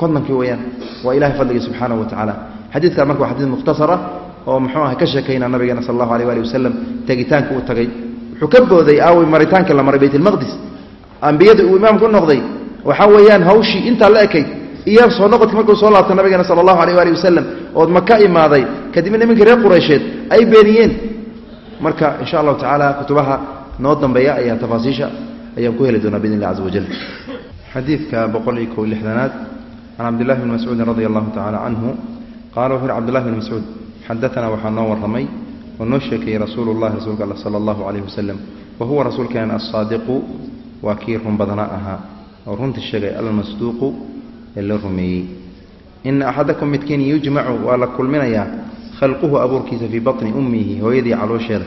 kontonkii weyaan waa ilahay fadligii subxaanahu wa tacaala xadiidkan marka waa xadiid mukhtasar ah oo muxuu aha ka sheekaynaa nabigeena sal allahu aleh ali wasalam tegitaanka uu tagay wuxuu ka booday aawey maritaanka la maray baytlmaqdis ambiyada uu imaam ku noqday waxaa weeyaan hawshii intaa la ekayd iyo soo noqodka markuu soo laabtay nabigeena sala allahu aleyh ali wasalam ood maka imaaday kadibna nimankii reer quraysheed ay beeniyeen. Marka insha allahu tacaala kutubaha noo dambeeya ayaa tafaasiisha ayaan ku heli doonaa biidn illah caza wajal xadiidka boqol iyo kow lixdanaad can cabdillahi bni mascuudin radia allahu tacala canhu qaala wuxu uhi cabdillahi bni mascuud xadatanaa waxaa noo warramay oo noo sheekeeyey rasuulu llahi rasuulka alla sala allahu calayh wasalam wa huwa rasuulkeen alsaadiqu waa kii run badnaa ahaa oo runtii sheegay almasduuqu ee la rumeeyey. Ina axadakum midkiin yujmacu waa la kulminayaa khalquhu abuurkiisa fii batni ummihi hooyadii caloosheeda.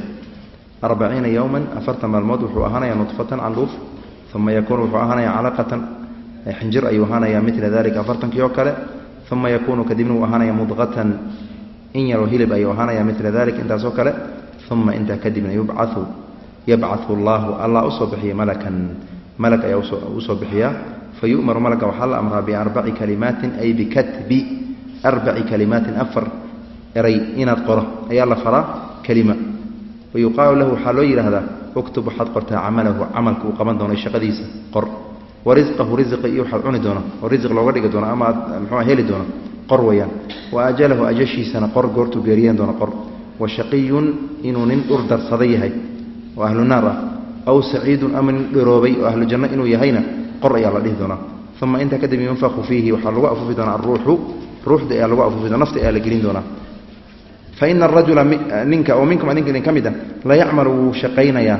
Arbaciina yowman afartan maalmood wuxuu ahaanayaa nudfatan canduuf uma yakuunu wuxuu ahaanayaa calaqatan xinjir ayuu ahaanayaa mila dalika afartankii oo kale uma yakuunu kadibna uu ahaanaya mudqatan in yaroo hilib ayuu ahaanaya mila dalik intaasoo kale uma intaa kadibna yubcau yabcau allaahu allah u soo bixiya malakan malag ayaa u soo bixiyaa fayu'maru malagga waxaa la amraa biarbaci kalimaatin ay bikatbi arbaci kalimaatin afar eray inaad qoro. Ayaa la faraa kelima wayuqaalu lahu waxaa loo yidhaahdaa uktub waxaad qortaa camalahu camalka uu qaban doono shaqadiisa qor. Wa risqahu risqi iyo waxaad cuni doono oo risq looga dhigi doono ama aad muxua heli doono qor weyaan wa ajalahu ajashiisana qor goortuu geeriyeen doono qor. Wa shaqiyun inuu nin dhur darsada yahay oo ahlu naar ah aw saciidun ama nin dhiroobay oo ahlu janno inuu yahayna qor ayaa la dhihi doonaa. Uma intaa kadib yunfaku fiihi waxaa lagu afuufi doonaa aruuxu ruuxda ayaa lagu afuufi doona nafta ayaa la gelin doonaa. Fa ina arajula ninka oo minkum adinka idin ka mid ah la yacmalu wuu shaqaynayaa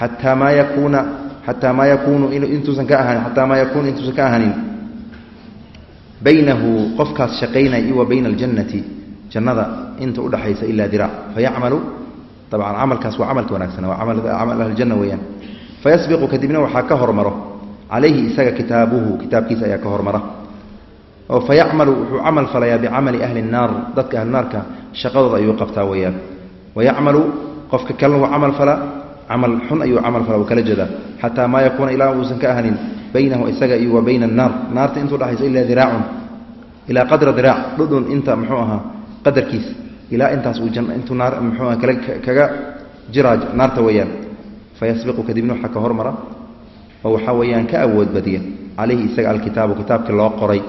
xataa maa yakuuna xataa maa yakuunu intuusan ka ahanin xataa maa yakuunu intuusan ka ahanin. Baynahu qofkaas shaqaynaya iyo bayna aljannati jannada inta udhaxaysa ilaa diraac fayacmalu dabcan camalkaas waa camalka wanaagsan waa camal ahlijanna weeyaan. Fayasbiqu kadibna waxaa ka hormaro. Calayhi isaga kitaabuhu kitaabkiisa ayaa ka hormara. Oo fayacmalu wuxuu camal falayaa bicamali ahli nnaar dadka ahli naarka shaqadooda ayuu qabtaa weeyaan. Wayacmalu qofka kalena wuu camal falaa camal xun ayuu camal falaa wuu kala jeedaa. Xataa maa yakuuna ilaa uusan ka ahanin baynahu isaga iyo wa bayna annaar naarta intuu dhexaysa ilaa ilaa intaas uu intuu naar muxuu aha kala kaga jiraa naarta weeyaan. Fayasbiqu kadibna waxaa ka hormara oo waxaa weeyaan ka awood badiya. Calayhi isaga alkitaabu kitaabkii loo qoray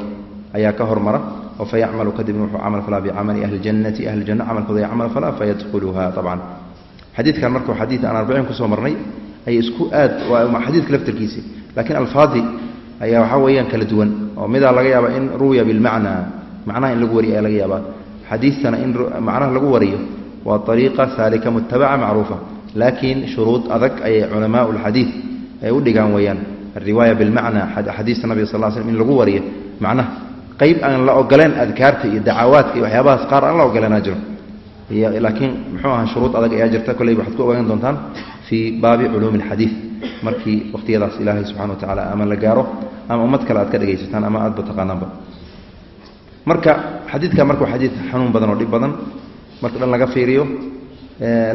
ayaa ka hormara oo fayacmalu kadibna wuxuu camal falaa bicamali ahli ljannati ahli janna camalkooda ay camal falaa fayadkhuluha abcan xadiidkan marka xadiid aan arbiciin ku soo marnay ay isku aad waa xadiidka laftarkiisi laakiin alfaadi ayaa waxaa weeyaan kala duwan oo midaa laga yaaba in ruwiya bilmacnaa macnaha in lagu wariyo ayaa laga yaabaa xadiistana in macnaha lagu wariyo waa ariiqa saalika mutabaca macruufa. Laakiin shuruud adag ayay culamaau lxadiid ay u dhigaan weeyaan. Alriwaaya bilmacna xadiista nabiga sal slm in lagu wariyo. Macnaha qayb aan la ogoleen adkaarta iyo dacawaadka iyo waxyaabahaas qaar aan la ogoleenaa jiro. Laakiin muxuu aha shuruud adag ayaa jirta kolley waxaad ku ogaan doontaan fii baabi culuumi alxadiid markii waqhtiyadaas ilaahay subxana wa tacala ama la gaaro ama ummad kale aad ka dhegaysataan ama aadba taqaanaanba marka xadiidka marka waa xadiid xanuun badan oo dhib badan. Marka dhan laga fiiriyo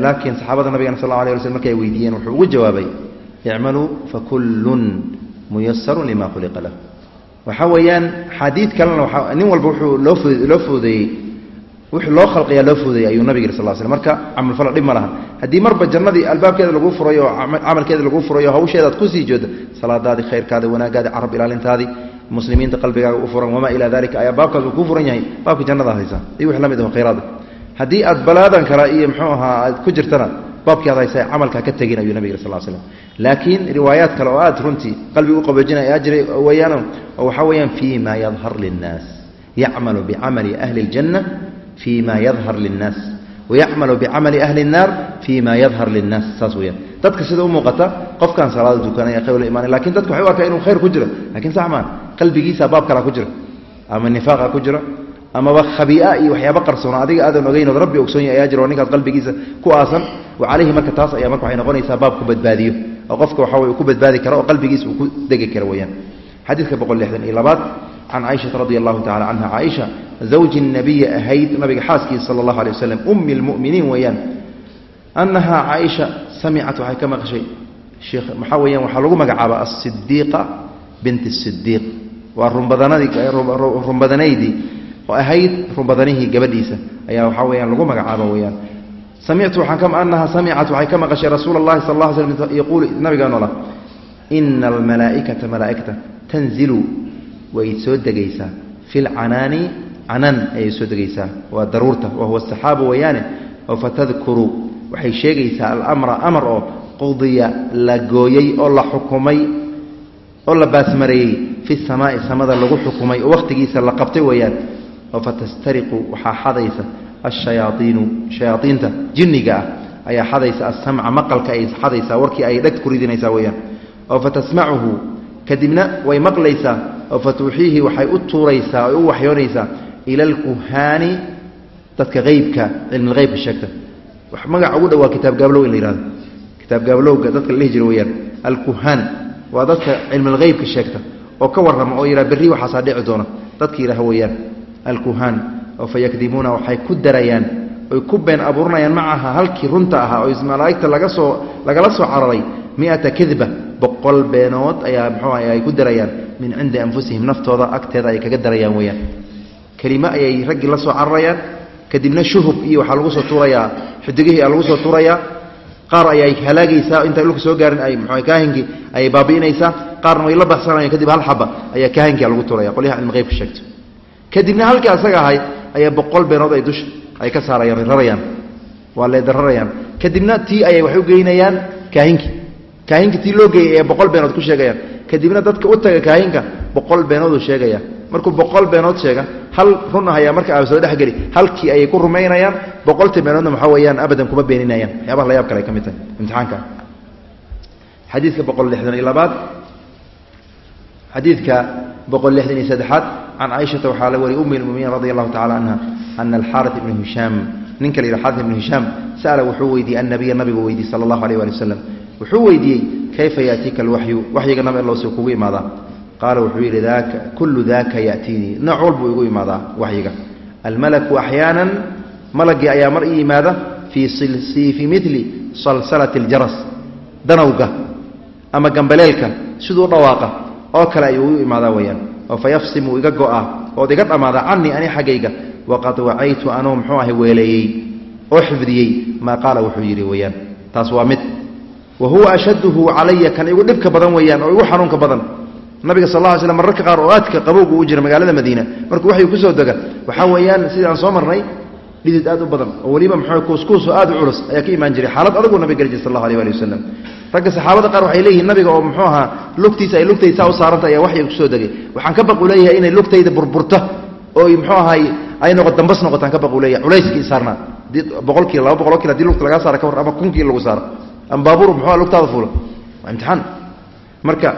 laakiin saxaabada nabigana sal alla alay waslam markay weydiiyeen wuxuu ugu jawaabay icmaluu fakullun muyasarun lima khuliqa lah. Waxaa weeyaan xadiid kalena waa nin walba wuxuu loo loo foodeeyey wixii loo khalqiyaa loo foodeeyey ayuu nabig yiri sal l slm marka camalfala dhib ma laha haddii marba jannadii albaabkeeda laguu furayo oo camalkeeda laguu furayo hawsheedaad ku sii jeedo salaadaadii khayrkaadi wanaagaadi carab ilaalintaadii muslimiinta qalbigaaga u furan wamaa ilaa dalika ayaa baabkaas uu kuu furan yahay baabka jannada haysa iyo wix la mid aho khayraada haddii aad balaadan kale iyo muxuu ahaa aad ku jirtana baabkii aad haysa camalkaa ka tegin ayuu nabig yiri sal slam laakiin riwaayaad kale oo aad runtii qalbiga u qaboojinaya ayaa jiray weeyaan oo waxaa weeyaan fii ma yadhar linnaas yacmalu bicamali ahli اljanna fii ma yadhar linnaas wayacmalu bicamali ahli الnaar fii ma yadhar linnaas saas weyaan dadka sida u muuqata qofkaan salaada tukanaya khayr imaanay lakin dadka waxay u arkaa inuu khayr ku jiro lakin sax maa qalbigiisa baab kalaa ku jira ama nifaaqa ku jira amaba khabiia iyo waxyaaba qarsoona adiga aadan ogeynood rabbi ogsoon yahay ayaa jiro ninkaas qalbigiisa ku aasan wa calayhi marka taas ayaa marka waxay noqonaysaa baab ku badbaadiyo oo qofka waxa weye ku badbaadi kara oo qalbigiisa uu ku degi kara weyaan xadiidka boqol lixdan iyo labaad can caaishata radi allahu tacala canha caaisha zawji nabiyi ahayd nabiga xaaskiisa sala allahu alay waslem ummi lmu'miniin weeyaan. Annahaa caaisha samicat waxay ka maqashay sheekh maxaa weeyaan waxaa lagu magacaaba asidiiqa binti sidiiq waa runbadanaydii oo ahayd runbadanihii gabadhiisa. Ayaa waxaa weyaan lagu magacaaba weyaan samictu anaha samicat waxay ka maqashay rasuula اllahi sal la slam yaquulu nabigaanola ina almalaaikata malaaigta tanzilu. Way soo degaysaa. Fi canaan ayay soo degaysaa. Waa daruurta wahuwa saxaabu weyaane oo fatadkuru waxay sheegaysaa alamra amar oo qudiya la gooyey oo la xukumay oo la baasmareeyey fi samaai samada lagu xukumay oo wakhtigiisa la qabtay weeyaan oo fatastariqu waxaa xadaysa ashayaaiinu shayaaiinta jinniga ah ayaa xadaysa asamca maqalka ay xadaysaa warkii ay dheg ku ridinaysaa weyaan oo fatasmacuhu kadibna way maqlaysaa oo fatuuxiihi waxay u tuuraysaa oy u waxyoonaysaa ila alkuhaani dadka eybka cilmilheybka sheegta. Magaca ugu dhawaa kitaab gaablow in la yihahdo kitaab gaablowga dadka la dhihi jira weyaan alkuhaan waa dadka cilmilheybka sheegta oo ka warrama oo yidhaha berri waxaasaa dhici doona. Dadka yidhaha weeyaan alkuhaan oo fa yakdimuuna waxay ku darayaan oy ku been abuuranayaan macaha halkii runta ahaa oo malaa'igta laga soo lagala soo cararay. Miata kadba boqol beenood ayaa muxuu ay ku darayaan. Min cindi anfusihim naftooda agteeda ay kaga darayaan weeyaan. Kelimo ayay raggii la soo cararayaan kadibna shuhub iyo waxaa lagu soo tuurayaa xidigihii lagu soo tuurayaa qaar ayay halaagaysaa intay dhulka soo gaarin ay mxu kaahinkii ayay baabi'inaysaa qaarna way la baxsanayaan kadib hal xaba ayaa kaahinkia lagu tuuraya qolyaha cilmiqeybka sheegto. Kadibna halkii asaga ahay ayaa boqol beenood ay dusha ay ka saarayaan rarayaan waa leedararayaan kadibna tii ayay waxay u geynayaan kaahinkii. Kaahinka tii loo geeyay ayaa boqol beenood ku sheegayaan kadibna dadka u taga kaahinka boqol beenooduu sheegaya. Markuu boqol beenood sheega hal run ayaa marka a soo dhexgeli halkii ayay ku rumaynayaan boqoltii beenoodna waxaa weeyaan abadan kuma beeninayaan. Waxyaabaha la yaab kale ay ka mid tahay imtixaanka. Xadiidka boqol lixdan iyo labaad. Xadiidka boqol lixdan iyo saddexaad. Can caaishata waxaa la wariyay ummi lmuminiin radi allahu tacala canha ana alxaarit ibnu hishaam ninka la yidhaha xaarit ibnu hishaam sa'ala wuxuu weydiiyey annabiya nabigu weydiiyey sala allahu alayh waali wasalam wuxuu weydiiyey kayfa yaatiika alwaxyu? Waxyiga nabi allow si kugu imaadaa qaala wuxuu yidhi daaka kullu daaka ya'tiinii nooc walbuu igu imaadaa waxyiga. Almalaku axyaanan malagii ayaa mar ii yimaada fii mili salsalati aljaras danowga ama gambaleelka siduu dhawaaqa oo kale ayuu u imaadaa weyaan oo fa yafsimu iga go'a ood iga dhammaada canii ani xaggayga waqad wacaytu anuu muxuu ahay weeleeyey oo xifdiyey maa qaala wuxuu yidhi weyaan taas waa mid wa huwa ashadduhu calaya kan igu dhibka badan weeyaan oo igu xanuunka badan. Nabiga sal ly slam mararka qaar oo aadka qabowga uu jira magaalada madiina. Markuu waxyu ku soo dega waxaa weeyaan sidii aan soo marnay dhidid aad u badan oo weliba muxuu kuuskuuso aad u culus ayaa ka imaan jiray xaalad adaguu nabig geli jir sal allahu alay ali wasalam ragga saxaabada qaar waxay leeyihiin nabiga oo muxuu ahaa lugtiisa ay lugtayda saa u saaranta ayaa waxyi ku soo degay. Waxaan ka baqu leeyahay inay lugtayda burburta oo muxuu ahaay ay noqo dambas noqotaan ka baqu leeyahay culayskii saarnaa. Boqol kiilo laba boqol ama baabuur muxuu lugtaada fuulo waa imtixaan. Marka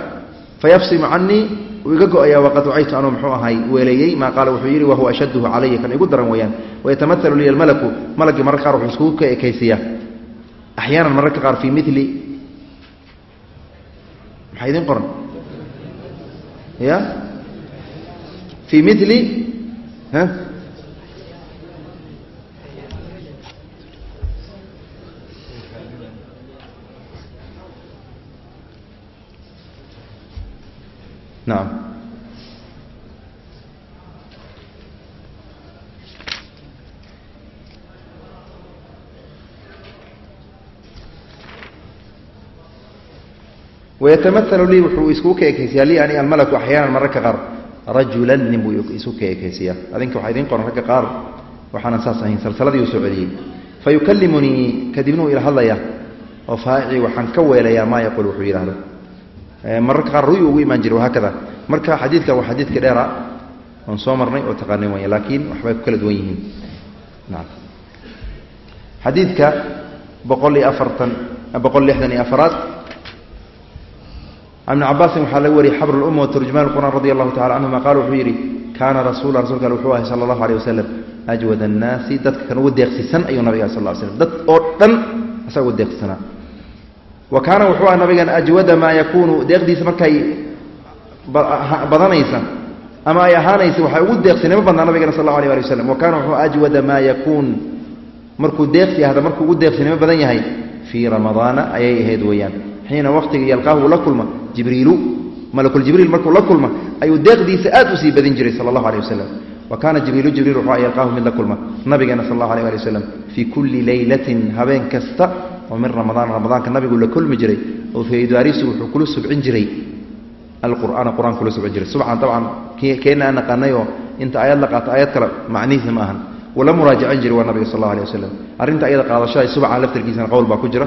fayafsimu canii uu iga go'ayaa waqad wacaytu anuu muxuu ahay weeleeyey maa qaala wuxuu yidhi wahuwa ashadduhu calaya kan igu daran weeyaan. Wayatamalu liya almalaku malagii mararka qaar wuxuu ka ekaysiyaa. Axyaanan mararka qaar fii mili maxaa idin qoran? Ya? Fii mili nacam wayatamalu lii wuxuu iskugu ka ekaysiyaa lii ani almalaku axyaanan mararka qaar rajulan nin buu isu ka ekaysiyaa adinka waxaa idiin qoran ragga qaar waxaanan saas ahayn salsaladii uu soo celiyey fa yukallimunii kadibna uu ila hadlaya oo waxaan ka weelayaa maa yaquul wuxuu mararka qaar ruy ugu imaan jira wahaakada marka xadiidkan waa xadiidka dheera. Oon soo marnay oo taqaanay waya laakiin waxbay ku kala duwan yihiin. Xadiidka boqol iyo afartan boqol lixdan iyo afaraad. Ibni cabaasin waxaa laga wariyey xabr lumma waturjumaan qur'aan radi allahu tacala canhuma qaala wuxuu yidhi kaana rasuula rasulka ale wuxuu ahay sala allahu aleyh wasalam ajwad annaasi dadka kan ugu deeqsisan ayuu nabiga sal l slm dad oo dhan asaga ugu deeqsisanaa wa kaana wuxuu ah nabigan ajwada maa yakuunu deeqdiisa markay badanaysa ama ay ahaanaysa waxay ugu deeqsinimo badnaa nabigana sal allahu alay ali wasalam wa kaana wuxuu ajwada maa yakuun markuu deeqsi ahda markuu ugu deeqsinimo badan yahay fii ramadaana ayay ahayd weeyaan. Xiina waqtiga yalqaahu la kulma jibriilu malakuljibriil markuu la kulma ayuu deeqdiisa aad u sii badin jiray sala allahu aleh wasalam wa kaana jibriilu jibriil wuxuu yalqaahu mid la kulma nabigeena sal allahu aleh ali wasalam fii kulli leylatin habeen kasta oo min ramadaan ramadaanka nabigu la kulmi jiray oo faydaarisu wuxuu kula subcin jiray alqur'aana qur'aan kula subcin jiray. Subcan dabcan keenna aan naqaanay oo inta aayad la qaato aayad kale macnihiisa ma ahan. Wala muraajacan jiray waa nabiga sal allahu aleh wasalam arrinta ayada qaadashada subcan laftarkiisana qowl baa ku jira.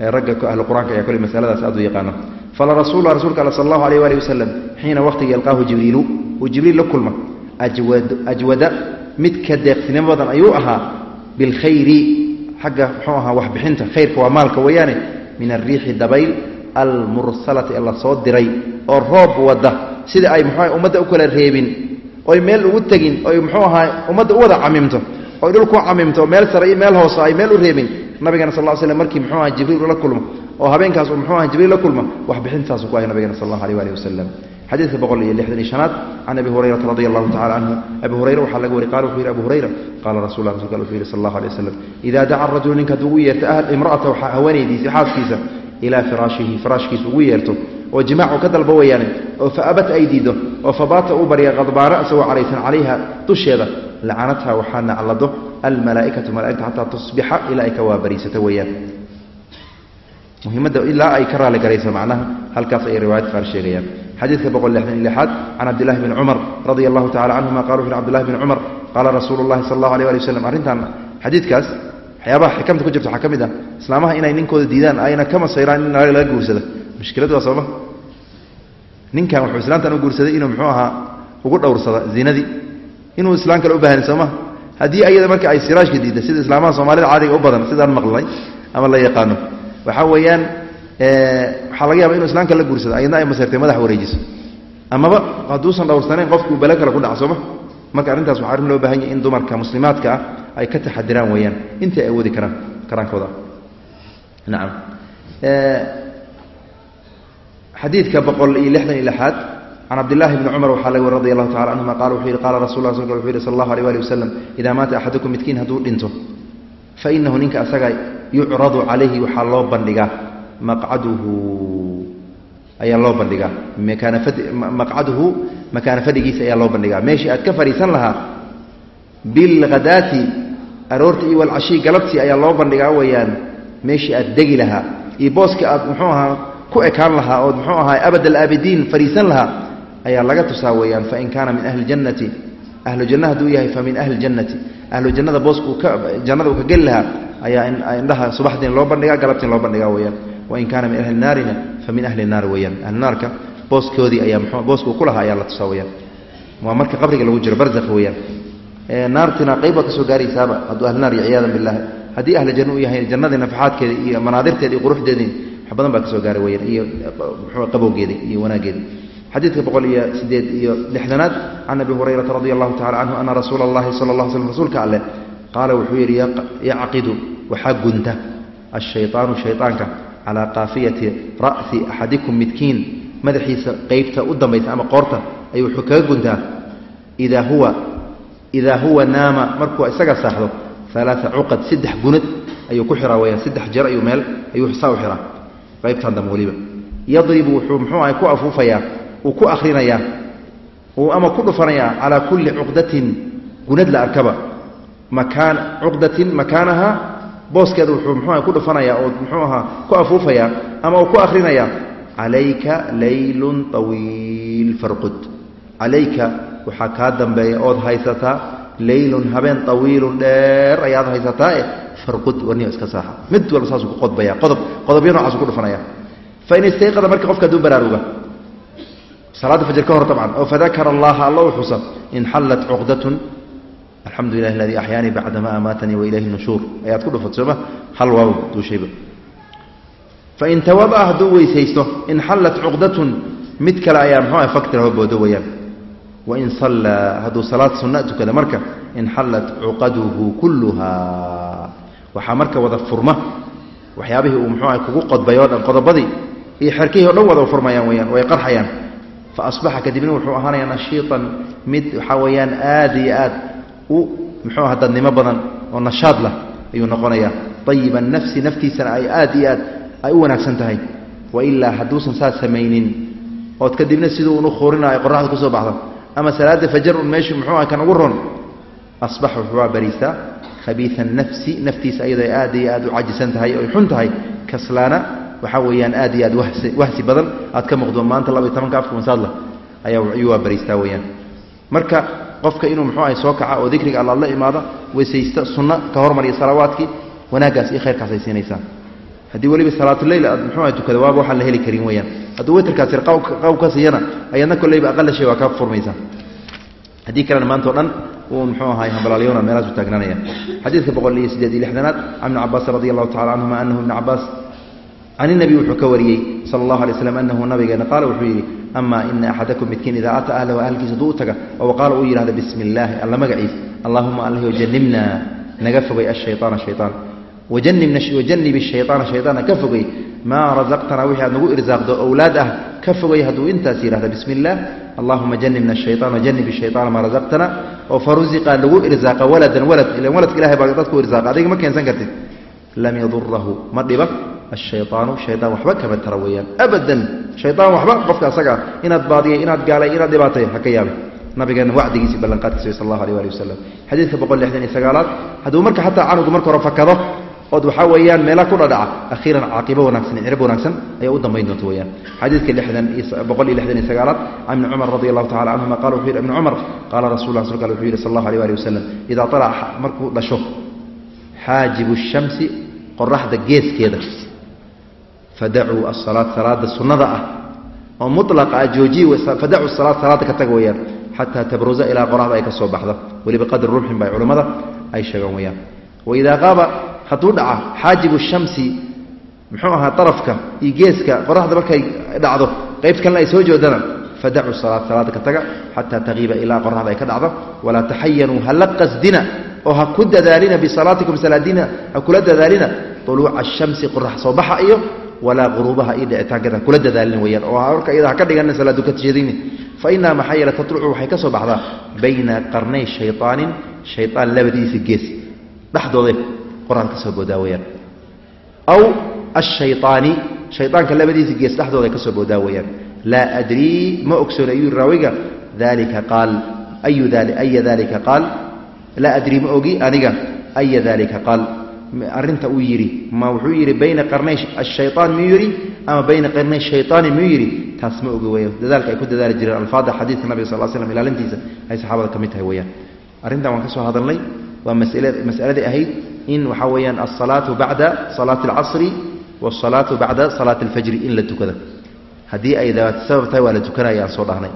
Ragga ahlu qur'aanka ayaa kole masaladaas aad u yaqaana fala rasuulka all sal allahu aleyh waali wasalam xiina waqtiga yalqaahu jibriilu uu jibriil la kulma. Ajwada mid ka deeqsinimo badan ayuu ahaa bilkhayri xagga muxuu ahaa waxbixinta khayrka waa maalka weeyaane min alriixi dabayl almursalati ee la soo diray oo roob wada sida ay muxuu ummadda u kala reebin oy meel ugu tegin oy muxuu ahaa ummadda u wada camimto oy dhulku camimto meel sare iyo meel hoose ay meel u reebin. Nabigana sal l slm markii muxuu aha jibriil la kulmo oo habeenkaas uu muxuu aha jibriil la kulmo waxbixintaasu ku ahay nabigana sal allahu aleh ali wasalam xadiidka boqol iyo lixdan iyo shanaad can abi hurayrata radi allahu tacala canhu abi hurayra waxaa laga wari qala wuxuu yidhi abu hurayra qaala rasul rasulka wuxuu yihi sal allahu alay wasalam idaa daca rajulu ninka hadduu ugu yeerto imra'ata haweenaydiisa xaaskiisa ilaa firaashihi firaashkiisa ugu yeerto. Oo jimaacu ka dalba weeyaane oo fa abat ay diido oo fabaata uu barya qadbaana isagoo caraysan calayha dusheeda lacanatha waxaa naclado almalaaikatu malaaigta xataa tusbixa ilaa ay ka waabariisato weeyaan. Muhimadda ilaa ay ka raali garayso macnaha halkaas ayay riwaayad qaar sheegayaan xadiidka boqol lixdan iyo lixaad can cabdillahi bni cumar radia allahu tacala canhuma qala wuxu cbdillahi bni cumar qaala rasuulu llahi sala allahu alيh ali wasalam arrintan xadiidkaas waxyaabaha xikamta ku jirta waxaa ka mid ah islaamaha inay ninkooda diidaan ayna ka masayraan in laga guursado. Mushkiladu waa sooma ninkan wuxuu islaamtan u guursaday inuu muxuu ahaa ugu dhowrsada zinadii inuu islaam kale u baahani sooma haddii ayada marka ay siraashka diidda sida islaamaha soomaalida caadiga u badan sidaan maqlnay ama la yaqaano waxaa weeyaan waxaa laga yaaba inu islaamka la guursado ayadna ay maseertay madax wareejiso amaba hadduusan dhowrsanayn qofkuu bale kale ku sooma marka arrintaas waxaa arrin loo baahan yahy in dumarka muslimaadka ah ay ka taxadiraan weeyaan. Intii awoodi karaan karaankooda. Nacam xadiidka boqol iyo lixdan iyo lixaad can cabdillahi bni cumar waxaa laga wari radi allahu tacala canhuma qala wuxuu yihi qala rasul sl wuxu yihi sal allahu alيh ali wasalam idaa maata axadukum midkiin hadduu dhinto fainahu ninka asaga yucradu calayhi waxaa loo bandhigaa maqcaduhu ayaa loo bandhigaa. Maqcaduhu makaana fadhigiisa ayaa loo bandhigaa. Meeshii aad ka fadhiisan lahaa bilghadaati aroorta iyo walcashii galabtii ayaa loo bandhigaa weeyaan. Meeshii aad degi lahaa. Iyo booska aad muxuu ahaa ku ekaan lahaa ood muxuu ahaa abad alaabidiin fadhiisan lahaa ayaa laga tusaa weeyaan fain kaana min ahli jannati. Ahlu janna hadduu yahay fa min ahli jannati. Ahlu jannada booska jannada uu ka geli lahaa ayaa indhaha subaxdiin loo bandhigaa galabtiin loo bandhigaa weeyaan wain kaana min ahli naarina fa min ahli naar weeyaan. Ahlu naarka booskoodii ayaa booska uu ku lahaa ayaa la tusaa weyaan waa marka qabriga lagu jiro barzakh weeyaan. Naartina qayb baa ka soo gaaraysaaba hadduu ahlu naar iyo ciyaadan billahi haddii ahlu janna u yahay jannadii nafaxaadkeeda iyo manaadirteeda iyo quruxdeedii wax badan baa ka soo gaaray weyaan iyo mxuu qabowgeeda iyo wanaaggeeda xadiidka boqol iyo sideed iyo lixdanaad can abi hurayrata radi allahu tacala canhu ana rasuula allahi sala allah slm rasuulka alleh qaala wuxuu yidhi yacqidu waxaa gunta ashayطaanu shayطaanka calaa qaafiyati ra'si axadikum midkiin madaxiisa qeybta u dambaysa ama qoorta ayuu wuxuu kaga guntaa idaa huwa idaa huwa naama markuu isaga saaxdo alaaa cuqad saddex gunad ayuu ku xiraa weyaan saddex jeer ayuu meel ayuu saa u xiraa qaybtan dambe weliba yadribu wuxuu muxuu ahay ku afuufayaa uu ku akrinayaa uu ama ku dhufanayaa calaa kulli cuqdatin gunad la arkaba makaan cuqdatin makaanaha booskeeda wuxuu muxuu aha ku dhufanayaa oo muxuu ahaa ku afuufayaa ama uu ku akrinayaa calayka laylun tawiil farqud. Calayka waxaa kaa dambeeya ood haysataa laylun habeen tawiilun dheer ayaad haysataa e farqud warniyo iska saaxa. Mid walba saasuu ku qodbaya qodob qodobyo nocaasuu ku dhufanaya fain istayqada marka qofka hadduu baraaruga salaadda fajr ka hor dabcan oo fadakara allaha alla u xusa inxallat cuqdatun alxamdu lilahi aladii axyaanii bacdama amaatanii wailayhi nushuur ayaad ku dhufat sooma hal waaw duushayba fain tawadaa hadduu weysaysto inxallat cuqdatun mid kale ayaa muxuu ah faktirho boodo weyaan wain sallaa hadduu salaad sunna tukada marka inxallat cuqaduhu kulluha. Waxaa marka wada furma waxyaabihii uu muxuu ah kugu qodbay oo dhan qodobadii iyo xerkihii o dhan wada furmayaan weyaan way qarxayaan. Fa asbaxa kadibna wuxuu ahaanayaa nashiitan mid waxaa weeyaan aad iyo aad u muxuu aha dadnimo badan oo nashaad lah ayuu noqonayaa. Ayiba nafsi naftiisana ay aad iyo aad ay u wanaagsan tahay. Wailaa hadduusan saas samaynin ood kadibna siduu unu khuurina ay qoraxda ku soo baxdo. Ama salaada fajar un meeshu muxuu ah kan ugu ron asbaxa wuxuu bariistaa khabiia nafsi naftiisa ayadoo aad iyo aad u cajisan tahay oy xun tahay. Kaslaana waxaa weeyaan aad iyo aad wahsi badan. Aad ka muuqdo maanta laba iyo tobanka afka wansaadla ayuu waa bariistaa weyaan marka qofka inuu muxuu ahay soo kaca oo dikriga alla la imaado weysaysta sunno ka hormariya salawaadkii wanaaggaas iyo khayrkaas ay siinaysaa haddii weliba salaatuleyl aad muxuu aha tukada waaba waxaan la heli karin weyaan hadduu wetrkaas yar qaw ka siiyana ayadna kolleyba aqala shay waa kaa furmaysaa. Haddii kalena maanta o dhan uu muxuu ahay hambalaalyona meelaasu taagnaanaya. Xadiidka boqol iyo siddeed iyo lixdanaad can ibni cabaas radi allahu tacala canhuma anahu ibni cabaas can inabi wuxuu ka wariyey sala allahu alay slam anahu nabigeena qaala wuxuu yidhi amaa ina axadakum midkiin idaa ataa ahlahu ahalkiisa hadduu u taga. Qaala uu yidhahda bismi illaahi alla magaciisa allahuma allahi janibnaa naga fogay ashayطaana shayطaan wajanib shayaana shayaana ka fogay maa razaqtanaa wixii aad nagu irsaaqdo owlaad ah. Ka fogay hadduu intaas yidhahda bismi illaah allahuma janibna ashayaan wajanib shayaana maa razaqtana. Oo farusiqa lagu irsaaqa waladan walad ilan waladka ilahay baa dadku irsaaqa adiga ma keensan kartid. Lam yadurahu ma dhiba ashayaanu shayaan waxba kama tara weeyaan abadan shayaan waxba qofka asagaa inaad baadiyay inaad gaalay inaad dhibaatay ha ka yaabay nabigeena wacdigiisii ballanqaadkiisa sal allahu aleh ali wasalam xadiidka boqol lixdan iyo sagaalaad hadduu marka xataa canugu marka hore fakado ood waxaa weeyaan meela ku dhadhaca akhiiran caaqibo wanaagsan cirib wanaagsan ayaa u dambayn doonta weyaan xadiidka lixdan boqol iyo lixdan iyo sagaalaad can ibni cumar radi allahu tacala canhuma qala wuxuu yidhi ibni cumar qaala rasul lah rasulka wuxuu yidhi sal allahu aleh ali wasalam idaa alaca markuu dhasho xaajibu shamsi qoraxda geeskeeda fadacuu asalaat salaada sunnada ah oo mulaqa ah joojiye fadacuu salaat salaada ka taga weyaan xataa tabruza ilaa qoraxda ay ka soo baxdo. Weliba qadr rumxin bay culimmada ay sheegaan weyaan waidaa qaaba hadduu dhaca xaajibu shamsi muxuu ahaa darafka iyo geeska qoraxda markay dhacdo qayb kalena ay soo joodana fadacu salaad salaada ka taga xataa taqiiba ilaa qoraxda ay ka dhacdo. Walaa taxayanuu hala qasdina oo ha ku dadaalina bisalaatikum salaadiina ha kula dadaalina uluuca ashamsi qorax soo baxa iyo walaa quruubaha iyo dhicitaankeeda ha kula dadaalina weyaan oo marka iyada ha ka dhigana salaadu ka jeedini fa maxaa yeele tatlucu waxay ka soo baxdaa bayna qarnay shayaanin shayaan labadiisa gees. Dhexdooday qoraxda ka soo boodaa weyaan aw ashayaani shayaanka labadiisa gees dhexdooda ka soo boodaa weyaan laa adrii ma ogsoon ayuu raawiga dalika qaal ayu aya dalika qaal? Laa adrii ma ogi aniga aya dalika qaal arrinta uu yidhi. Ma wuxuu yidhi bayna qarnay ashayaan miyuu yidhi ama bayna qarnay shayaani miyuu yidhi. Taas ma ogi weya dadaalka ay ku dadaali jireen alfaada xadiidka nabiga sal slam ilaalintiisa ay saxaabada ka mid tahay weyaan arrintan waan ka hadalnay waa masaladii ahayd in waxaa weeyaan alsalaatu bacda salaati alcasri wsalaatu bacda salaati alfajri in la tukada. Haddii ay dawaati sabab tahay waa la tukanaya aan soo dhahnay.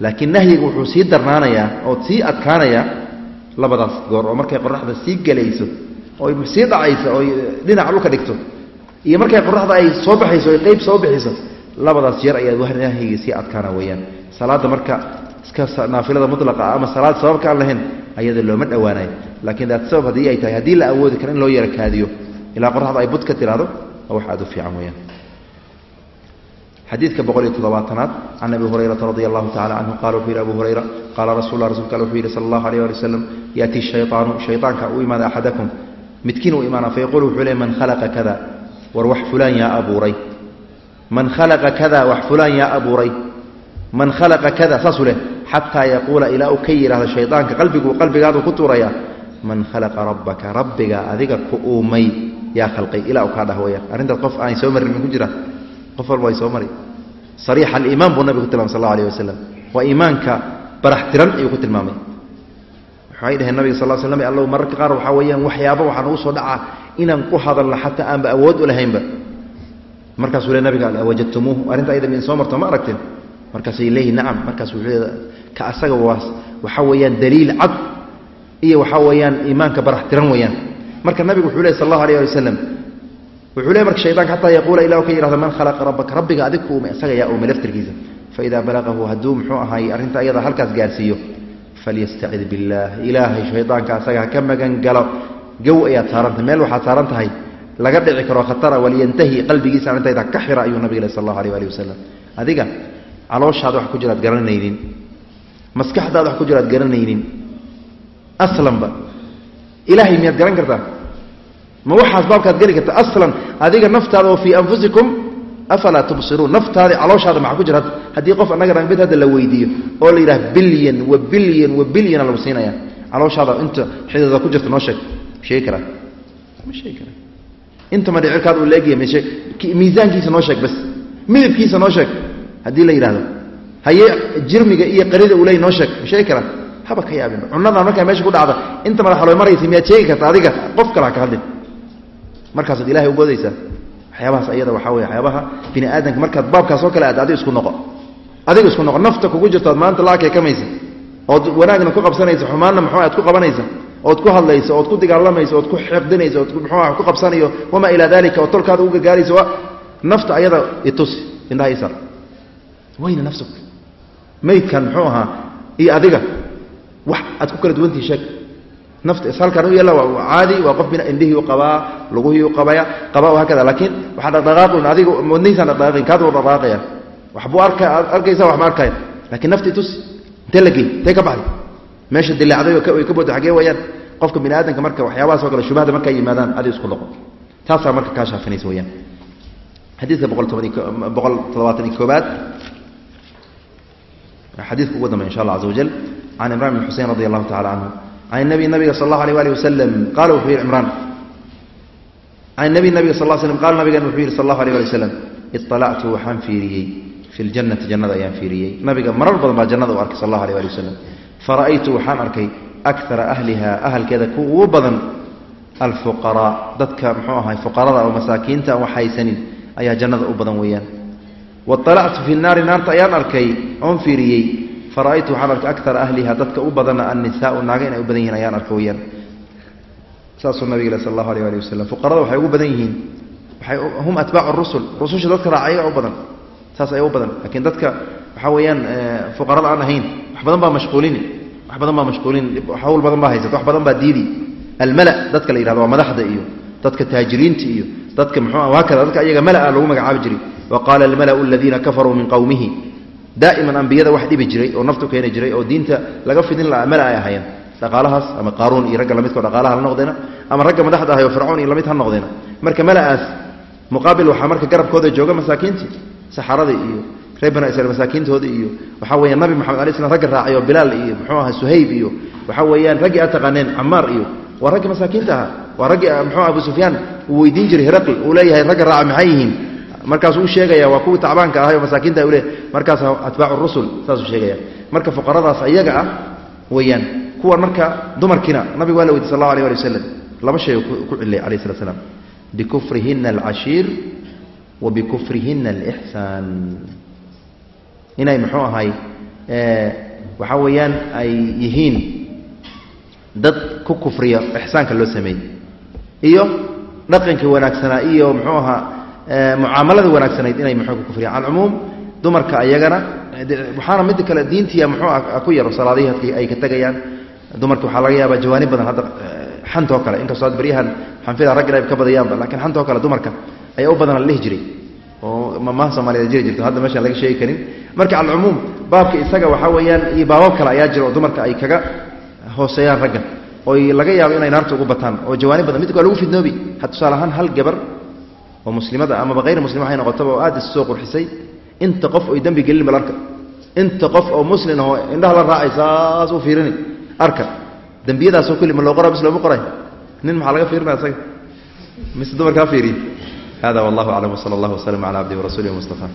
Laakiin nahyiga wuxuu sii darnaanayaa oo sii adkaanayaa labadaas goor oo markay qoraxda sii gelayso oo sii dhacayso oo dhinaca dhulka dhigto. Iyo markay qoraxda ay soo baxayso oy qeyb soo bixiso labadaas jeer ayaa nahyiga sii adkaana weyaan salaadda marka iska naafilada mulaqa ama salaad sababka aan lahayn ayada looma dhowaanayo laakiin daat sabab haddii ay tahay haddii la awoodi karo in loo yara kaadiyo ilaa qoraxda ay bud ka tiraahdo waa wax aad u fiican weyaan xadiidka boqol iyo toddobaatanaad can abi hurayrata radi allahu tacala canhu qala wuxuu yidhi abu hurayra qaala rasul la rasulka al wuxuu yidhi sala allahu alayh ali wasalam yaati shayaanu shayطaanka u imaada axadakum midkiin uu imaana fayaqulu wuxuu le man khalaqa kada war wax fulaan yaa abuuray. Man khalaqa kada wax fulaan yaa abuuray. Man khalaqa kada saasuu leh xataa yaquula ilaa uu ka yidhahdo shaydaanka qalbigu qalbigaadu ku tuuraya. Man khalaqa rabbaka rabbiga adiga ku uumay yaa khalqay ilaa uu kaa dhah arrintaas qof aanay soo marin ku jira. Qof walba way soo mari. Sariixa aliimaan buu nabigu ku tilmamay sal allahu alayh wasalam waa iimaanka barax tiran ayuu ku tilmaamay waxay dhaheen nabiga sal slam allow mararka qaar waxaa weeyaan waxyaaba waxaa nagu soo dhacaa inaan ku hadalno xataa aanba awood u markaasuu le nabiga wajadtumuuhu. Arrinta ayada min soo marto ma aragteen? Markaasay leeyihiin nacam. Markaas wuxuu ka asaga waa waxaa weeyaan daliil cad iyo waxaa weeyaan iimaanka barax tiran weeyaan. Marka nabigu wuxuu ley sal allahu alayh ali wasalam wuxuu le marka shaydaanka xataa yaquula ilah ka yihahdo man khalaqa rabbaka rabbiga adig ku uumay isaga yaa uumay laftirkiisa. Faidaa balaqahu hadduu muxuu ahaay arrinta ayada halkaas gaarsiiyo falyastacid billaah ilaahay shaydaanka asaga ha ka magan galo gow ayaad saarantahay meel waxaad saaran tahay laga dhici karo khatara walyantahi qalbigiisa arintayda ka xira ayuu nabiga le sal allahu alayh ali wasalam adiga calooshaada wax ku jiraad garanaynin maskaxdaada wax ku jiraad garanaynin aslanba ilaahay miyaad garan kartaa ma waxaas baabkaad geli karta aslan adiga naftaada oo fii anfusikum afalaa tubsiruun? Naftaada calooshaada maxaa ku jira haddii qof annaga dhanbid hadda la weydiiyo. Oo la yidhaha bilyan wa bilyan wa bilyana lagu siinaya calooshaada inta xidada ku jirta noo sheeg. Sheegi karaa. Ma sheegi kara inta madhicirkaad uu leegyahay mshe miisaankiisa noo sheeg bas midabkiisa noo sheeg. Haddii la yidhahdo haye jirmiga iyo qarida uu leey noo sheeg. Ma sheegi karaa. Haba ka yaabin. Cunadan markaa meesha ku dhacda. Inta madaxalooy maraysa miyaad sheegi karta adiga. Qof kale ka hadlin. Markaasaad ilahay u waxyaabahaas ayada waxaa wey waxyaabaha bini aadamka markaad baabkaas oo kale aad adiga isku noqo. Adiga isku noqo nafta kugu jirto aad maanta laakay kamaysa ood wanaagna ku qabsanaysa xumaanna muxuu aad ku qabanaysa. Ood ku hadlayso ood ku dagaalamayso ood ku xiqdinayso ood muxuu ku qabsanayo wamaa ilaa dalika oo tolkaada u gargaarayso nafta ayada itusi indhaha isar wayna nafsuk maydkan muxuu ahaa iyo adiga wax aad ku kala duwantihi sheeg halkan u yaalla waa caadi waa qof bina indhihii qabaa luguhii qabaya qabaa hakada laakiin waxaa dhaqdhaqaaqun adiga wadnihiisaan dhaqdhaqaaqin kaad waa dhaqdhaqaaqaya waxbuu arka arkaysa wax ma arkaya laakiin naftii tus intee la geey intee ka baxday meesha dilaacday oo ka booda xagee wayaan. Qofka bini aadamka marka waxyaabahaas oo kale shubahda markay yimaadaan adiga isku noqo taasaa marka kaa shaafinaysa wayaan. Xadiidka boqol toban boqol toddobaatan iyo koobaad. Xadiidka ugu dambeya insha allah caza wajal can imran bn xusein radi allahu tacala canhu an nabi nabiga sal allahu alay ali wasalam qaala wuxuu yihi cimraan can nabi nabiga sal l slm qaala nabigan wuxuu yihi sal allahu alay ali wasalam ialactu waxaan fiiriyey fi ljanati jannada ayaan fiiriyey nabiga marar badan baa jannada u arkay sal allahu alay ali wasalam fara'aytu waxaan arkay akara ahliha ahalkeeda ku ugu badan alfuqaraa dadka mxuu ahay fuqarada oo masaakiinta aan wax haysanin ayaa jannada u badan weeyaan waalactu fi naari naarta ayaan arkay oon fara'aytu waxaan arkay akara ahliha dadka u badana annisaau naaga inay u badan yihiin ayaan arka weyaan saasuu nabig le sal allahu alيh ali wasalam fuqarada waxay ugu badan yihiin. Hum atbaacu rusul. Rususha dadka raaca ayaga u badan. Saas ayaa u badan. Laakiin dadka waxaa weeyaan fuqarada aan ahayn wax badan baa mashquulini wax badan baa mashquulin. Hawl badan baa haysata. Wax badan baa diidi. Almala dadka la yihahdo waa madaxda iyo dadka taajiriinta iyo dadka muxuu ah waakada dadka ayaga malaa lagu magacaabi jiray. Wa qaala almalau aladiina kafaruu min qowmihi daa'iman ambiyada wax dhibi jiray oo naftu keeni jiray oo diinta laga fidin lahaa mala ay ahaayeen dhaqaalahaas ama qaaruun iyo ragga lamidkao dhaqaalaha ha noqdeena ama ragga madaxda ahay oo fircoon iyo la mid ha noqdeena marka mala'aas muqaabil waxaa marka garabkooda jooga masaakiintii saxarada iyo reer banu israiil masaakiintooda iyo waxaa weeyaan nabi moxamed alay slam ragga raacay bilaal iyo muxuu aha suhayb iyo waxaa weeyaan raggii aad taqaaneen camaar iyo waa raggii masaakiinta ahaa waa raggii muxuu abu sufyaan uu weydiin jiray heraqi uu leeyahay ragga raaca maxay yihiin markaasuu sheegaya waa kuwii tacbaanka ahay oo masaakiinta u le markaas atbaacu rusul saasuu sheegaya. Marka fuqaradaas ayaga ah weeyaan kuwan marka dumarkiina nabiga waa la weydiy sal allahu alay ali wasalam laba shay ku cilay alayh slat slam bikufrihina alcashiir wa bikufrihina alixsaan inay muxuu ahay waxaa weeyaan ay yihiin dad ku kufriya ixsaanka loo sameeyey iyo dhaqankii wanaagsanaa iyo muxuu ahaa mucaamalada wanaagsanayd inay muxuu ku alcumuum dumarka ayagana waxaana mid kale diintiya muxuu ah ku yaro salaadihii hadkii ay ka tegayaan dumarka waxaa laga yaabaa jawaanib badan hadda xantoo kale. Inkastoo baryahan xanfida rag inay ka badayaanba lakiin xantoo kale dumarka ayaa u badana la dhihi jiray oo mamaha soomaaliyed jiri jirto hadda meeshaan laga sheegi karin. Marka alcumuum baabka isaga waxaa weeyaan iyo baabab kale ayaa jira oo dumarka ay kaga hooseeyaan ragga. Oo laga yaabo inay naarta ugu bataan oo jawaanib badan midka waa lagu fidnoobi. Tusaale ahaan hal gabar oo muslimada amaba hayr muslima hay noqotaba oo aad is soo qurxisay inta qof oy dembi gelin bal arka. Inta qof oo muslin ahoo indhaha la raacay saas u fiirini arka dembiyadaasoo kulli ma loo qora bis looma qoray? Nin maxaa laga fiirinaya isaga? Mise dumarkaa fiiriye hada wallahu aclam wsala allah waslama cala cabdihi warasuulihi mustafa